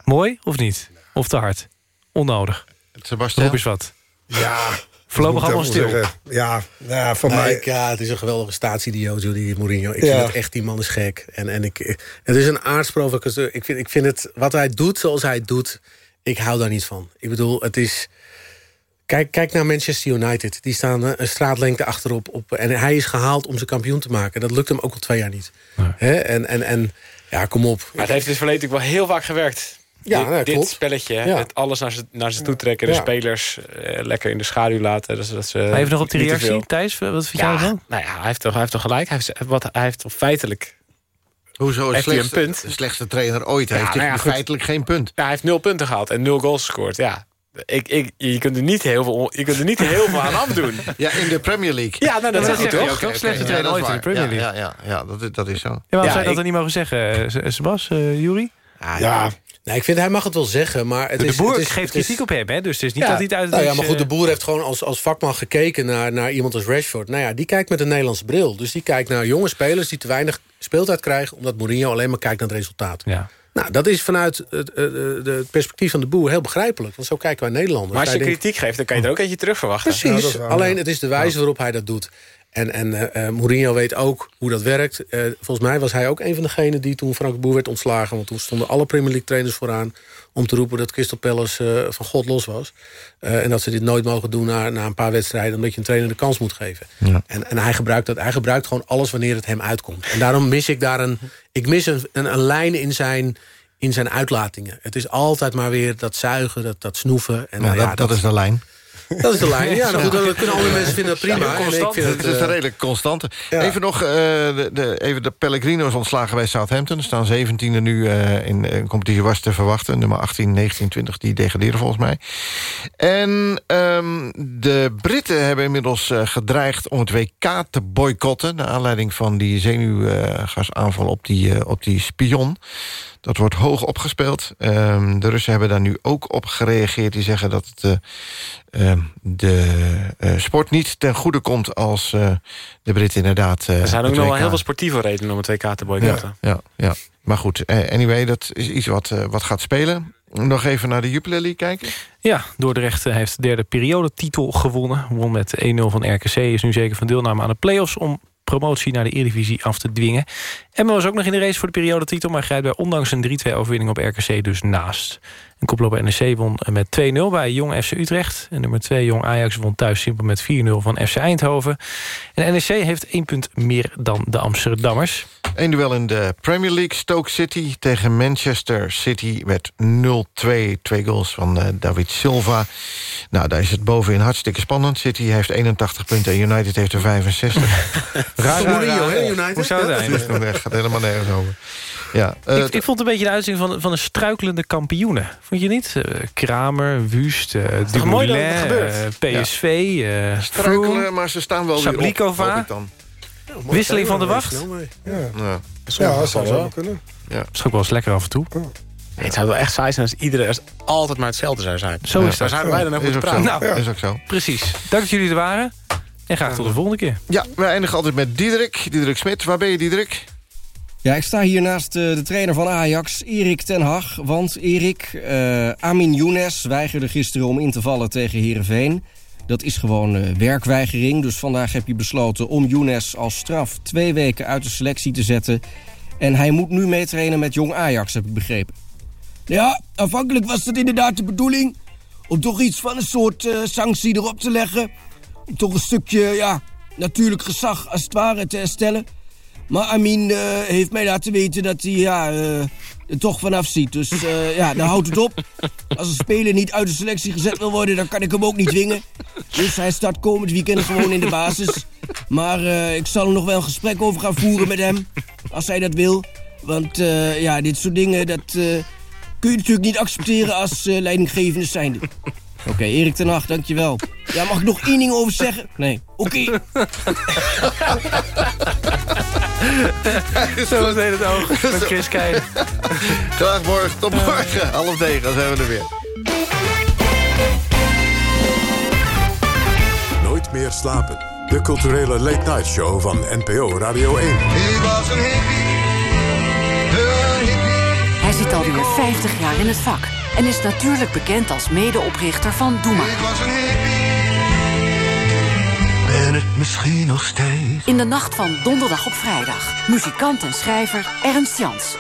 Mooi of niet? Of te hard? Onnodig. Sebastian? Roep eens wat. Ja. Voorlopig allemaal stil. Ja, ja, van mij... Ik, ja, het is een geweldige statiedioot, die Mourinho. Ik ja. vind het echt, die man is gek. En, en ik, het is een aardsprovocateur. Ik vind, ik vind het, wat hij doet zoals hij het doet... ik hou daar niet van. Ik bedoel, het is... Kijk, kijk naar Manchester United. Die staan een straatlengte achterop. Op, en hij is gehaald om ze kampioen te maken. Dat lukt hem ook al twee jaar niet. Nee. En, en, en ja, kom op. Maar het heeft dus verleden wel heel vaak gewerkt. Ja, dit, dit klopt. spelletje, Ja. het alles naar ze, naar ze toe trekken. De Ja. spelers eh, lekker in de schaduw laten. Dus dat ze Hij heeft nog op die reactie. Thijs, wat vind Ja, jij ervan? nou ja, hij heeft toch, hij heeft toch gelijk. Hij heeft, wat, hij heeft toch feitelijk... Hoezo heeft hij een slechtste, punt? de slechtste trainer ooit? Hij Ja, heeft nou ja, goed. feitelijk geen punt. Ja, hij heeft nul punten gehaald en nul goals gescoord. Ja, ik, ik, je, kunt er niet heel veel, je kunt er niet heel veel aan afdoen. *laughs* Ja, in de Premier League. Ja, nou, dat Ja, is goed je toch? ook, toch? Oké, Slechtste trainer ja, dat ooit is in de. Premier League. Ja, ja, ja dat, is- dat is zo. Ja, waarom Ja, zou je dat dan niet mogen zeggen, eh, Sebas, eh Jury? Ja, Nee, ik vind hij mag het wel zeggen, maar... Het De is, boer het is, geeft het is- kritiek op hem, hè? dus het is niet Ja, dat hij het uit het nou ja, maar goed, de eh, boer heeft gewoon als, als vakman gekeken naar, naar iemand als Rashford. Nou ja, die kijkt met een Nederlandse bril. Dus die kijkt naar jonge spelers die te weinig speeltijd krijgen... omdat Mourinho alleen maar kijkt naar het resultaat. Ja. Nou, dat is vanuit het, het, het- het perspectief van de boer heel begrijpelijk. Want zo kijken wij Nederlanders. Maar als je kritiek geeft, dan kan je er ook eentje terug verwachten. Precies, alleen het is de wijze waarop hij dat doet. En, en eh, eh, Mourinho weet ook hoe dat werkt. Eh, volgens mij was hij ook een van degenen die toen Frank de Boer werd ontslagen. Want toen stonden alle Premier League trainers vooraan... om te roepen dat Crystal Palace van God los was. En dat ze dit nooit mogen doen na, na een paar wedstrijden... omdat je een trainer de kans moet geven. En, en hij, gebruikt dat, hij gebruikt gewoon alles wanneer het hem uitkomt. En daarom mis ik daar een, ik mis een, een, een lijn in zijn, in zijn uitlatingen. Het is altijd maar weer dat zuigen, dat, dat snoeven. En, Ja, nou dat, dat is de lijn. Dat is de lijn. Ja, nou goed, dan kunnen andere mensen vinden dat prima. Ik vind het is een eh, redelijk constante. Even nog eh, de, de, even de Pellegrino's ontslagen bij Southampton. Er staan 17e nu eh, in de competitie was te verwachten. Nummer 18, 19, 20, die degraderen volgens mij. En ehm, de Britten hebben inmiddels gedreigd om het WK te boycotten... naar aanleiding van die zenuwgasaanval op die, op die spion. Dat wordt hoog opgespeeld. Ehm, de Russen hebben daar nu ook op gereageerd. Die zeggen dat het, eh, ehm, de eh, sport niet ten goede komt... als eh, de Britten inderdaad... eh, Er zijn ook nog wel heel veel sportieve redenen om het WK te boycotten. ja, ja, ja. Maar goed, anyway, dat is iets wat, wat gaat spelen. Nog even naar de Jupiler League kijken. Ja, Dordrecht heeft de derde periodetitel gewonnen. Won met 1-0 van RKC. Is nu zeker van deelname aan de play-offs... om promotie naar de Eredivisie af te dwingen. Emmen was ook nog in de race voor de periodetitel... maar grijpt bij ondanks een 3-2 overwinning op RKC dus naast. En koploper NEC won met 2-0 bij Jong FC Utrecht. En nummer 2 Jong Ajax won thuis simpel met 4-0 van FC Eindhoven. En NEC heeft één punt meer dan de Amsterdammers. Eén duel in de Premier League. Stoke City tegen Manchester City met 0-2. Twee goals van eh, David Silva. Nou, daar is het bovenin hartstikke spannend. City heeft 81 punten en United heeft er 65. *laughs* raar, hè, United? Hoe zou het *laughs* dat echt, gaat helemaal nergens over. Ja, eh, ik, ik vond het een beetje de uitzending van, van een struikelende kampioenen. Vond je niet? Eh, Kramer, Wust, uh, het Dumoulin, gebeurt? eh, PSV, eh struikelen, Froome, maar ze staan wel weer op, Sablikova. hoop ik dan. Wisseling van de wacht. Ja, Ja, ja dat zou wel kunnen. Ja. Dat is ook wel eens lekker af en toe. Nee, het zou wel echt saai zijn als iedereen als altijd maar hetzelfde zou zijn. Zo is Daar dat. zouden wij dan over moeten praten. Nou, Is ook zo. Precies. Dank dat jullie er waren. En graag tot de volgende keer. Ja, wij eindigen altijd met Diederik. Diederik Smit. Waar ben je, Diederik? Ja, ik sta hier naast eh, de trainer van Ajax, Erik ten Hag. Want Erik, eh, Amin Younes weigerde gisteren om in te vallen tegen Heerenveen. Dat is gewoon eh, werkweigering. Dus vandaag heb je besloten om Younes als straf twee weken uit de selectie te zetten. En hij moet nu meetrainen met jong Ajax, heb ik begrepen. Ja, afhankelijk was dat inderdaad de bedoeling. Om toch iets van een soort sanctie erop te leggen. Om toch een stukje, ja, natuurlijk gezag als het ware te herstellen. Maar Amin eh, heeft mij laten weten dat hij ja, eh, er toch vanaf ziet. Dus eh, ja, dan houdt het op. Als een speler niet uit de selectie gezet wil worden, dan kan ik hem ook niet dwingen. Dus hij start komend weekend gewoon in de basis. Maar eh, ik zal er nog wel een gesprek over gaan voeren met hem. Als hij dat wil. Want eh, ja, dit soort dingen, dat eh, kun je natuurlijk niet accepteren als eh, leidinggevende zijnde. Oké, Erik ten Hag, dankjewel. Ja, mag ik nog één ding over zeggen? Nee. Oké. *laughs* Zo meteen het oog met Chris Keijden. *laughs* Graag morgen. Tot morgen. Half negen zijn we er weer. Nooit meer slapen. De culturele late night show van NPO Radio 1. Hij zit alweer 50 jaar in het vak en is natuurlijk bekend als medeoprichter van Doe Maar. Ben het misschien nog steeds? In de nacht van donderdag op vrijdag, muzikant en schrijver Ernst Jans.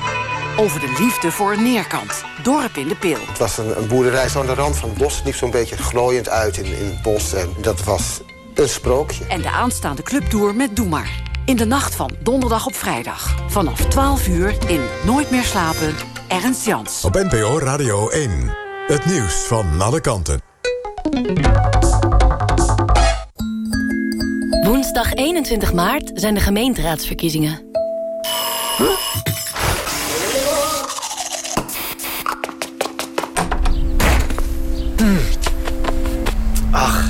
Over de liefde voor een neerkant, dorp in de pil. Het was een, een boerderij zo aan de rand van het bos. Het liep zo'n beetje glooiend uit in, in het bos. En dat was een sprookje. En de aanstaande clubtour met Doe Maar. In de nacht van donderdag op vrijdag. Vanaf 12 uur in Nooit meer slapen, Ernst Jans. Op NPO Radio 1. Het nieuws van alle kanten. Woensdag 21 maart zijn de gemeenteraadsverkiezingen. Ach.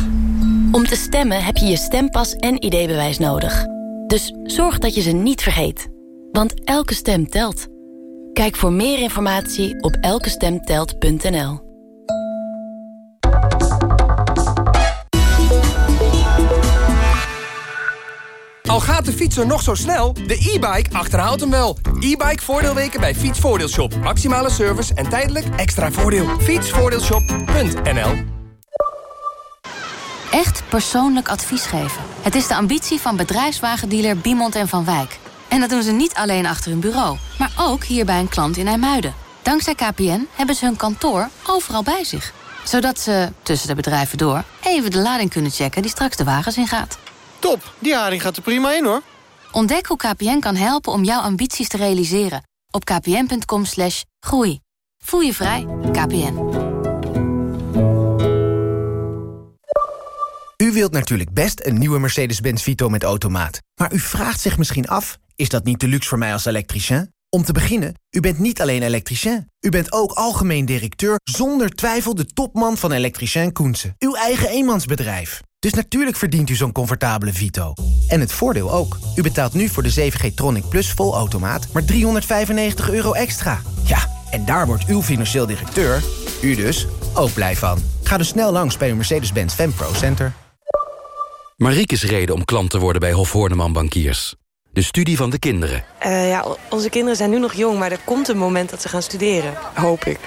Om te stemmen heb je je stempas en ID-bewijs nodig. Dus zorg dat je ze niet vergeet. Want elke stem telt. Kijk voor meer informatie op elkestemtelt.nl. Al gaat de fietser nog zo snel, de e-bike achterhaalt hem wel. E-bike voordeelweken bij Fietsvoordeelshop. Maximale service en tijdelijk extra voordeel. Fietsvoordeelshop.nl Echt persoonlijk advies geven. Het is de ambitie van bedrijfswagendealer Biemond en Van Wijk. En dat doen ze niet alleen achter hun bureau, maar ook hier bij een klant in IJmuiden. Dankzij KPN hebben ze hun kantoor overal bij zich. Zodat ze, tussen de bedrijven door, even de lading kunnen checken die straks de wagens ingaat. Top, die haring gaat er prima in hoor. Ontdek hoe KPN kan helpen om jouw ambities te realiseren. Op kpn.com slash groei. Voel je vrij, KPN. U wilt natuurlijk best een nieuwe Mercedes-Benz Vito met automaat. Maar u vraagt zich misschien af, is dat niet de luxe voor mij als elektricien? Om te beginnen, u bent niet alleen elektricien. U bent ook algemeen directeur zonder twijfel de topman van Elektricien Koensen. Uw eigen eenmansbedrijf. Dus natuurlijk verdient u zo'n comfortabele Vito. En het voordeel ook. U betaalt nu voor de 7G Tronic Plus volautomaat maar 395 euro extra. Ja, en daar wordt uw financieel directeur, u dus, ook blij van. Ga dus snel langs bij uw Mercedes-Benz Pro Center. Mariekes reden om klant te worden bij Hof Horneman Bankiers. De studie van de kinderen. Eh, ja, onze kinderen zijn nu nog jong, maar er komt een moment dat ze gaan studeren. Hoop ik.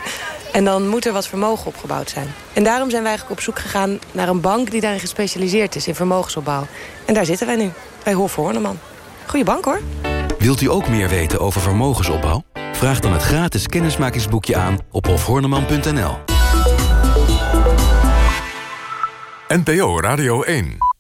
En dan moet er wat vermogen opgebouwd zijn. En daarom zijn wij eigenlijk op zoek gegaan naar een bank die daarin gespecialiseerd is in vermogensopbouw. En daar zitten wij nu, bij Hof Horneman. Goeie bank hoor. Wilt u ook meer weten over vermogensopbouw? Vraag dan het gratis kennismakingsboekje aan op hofhorneman.nl. NPO Radio 1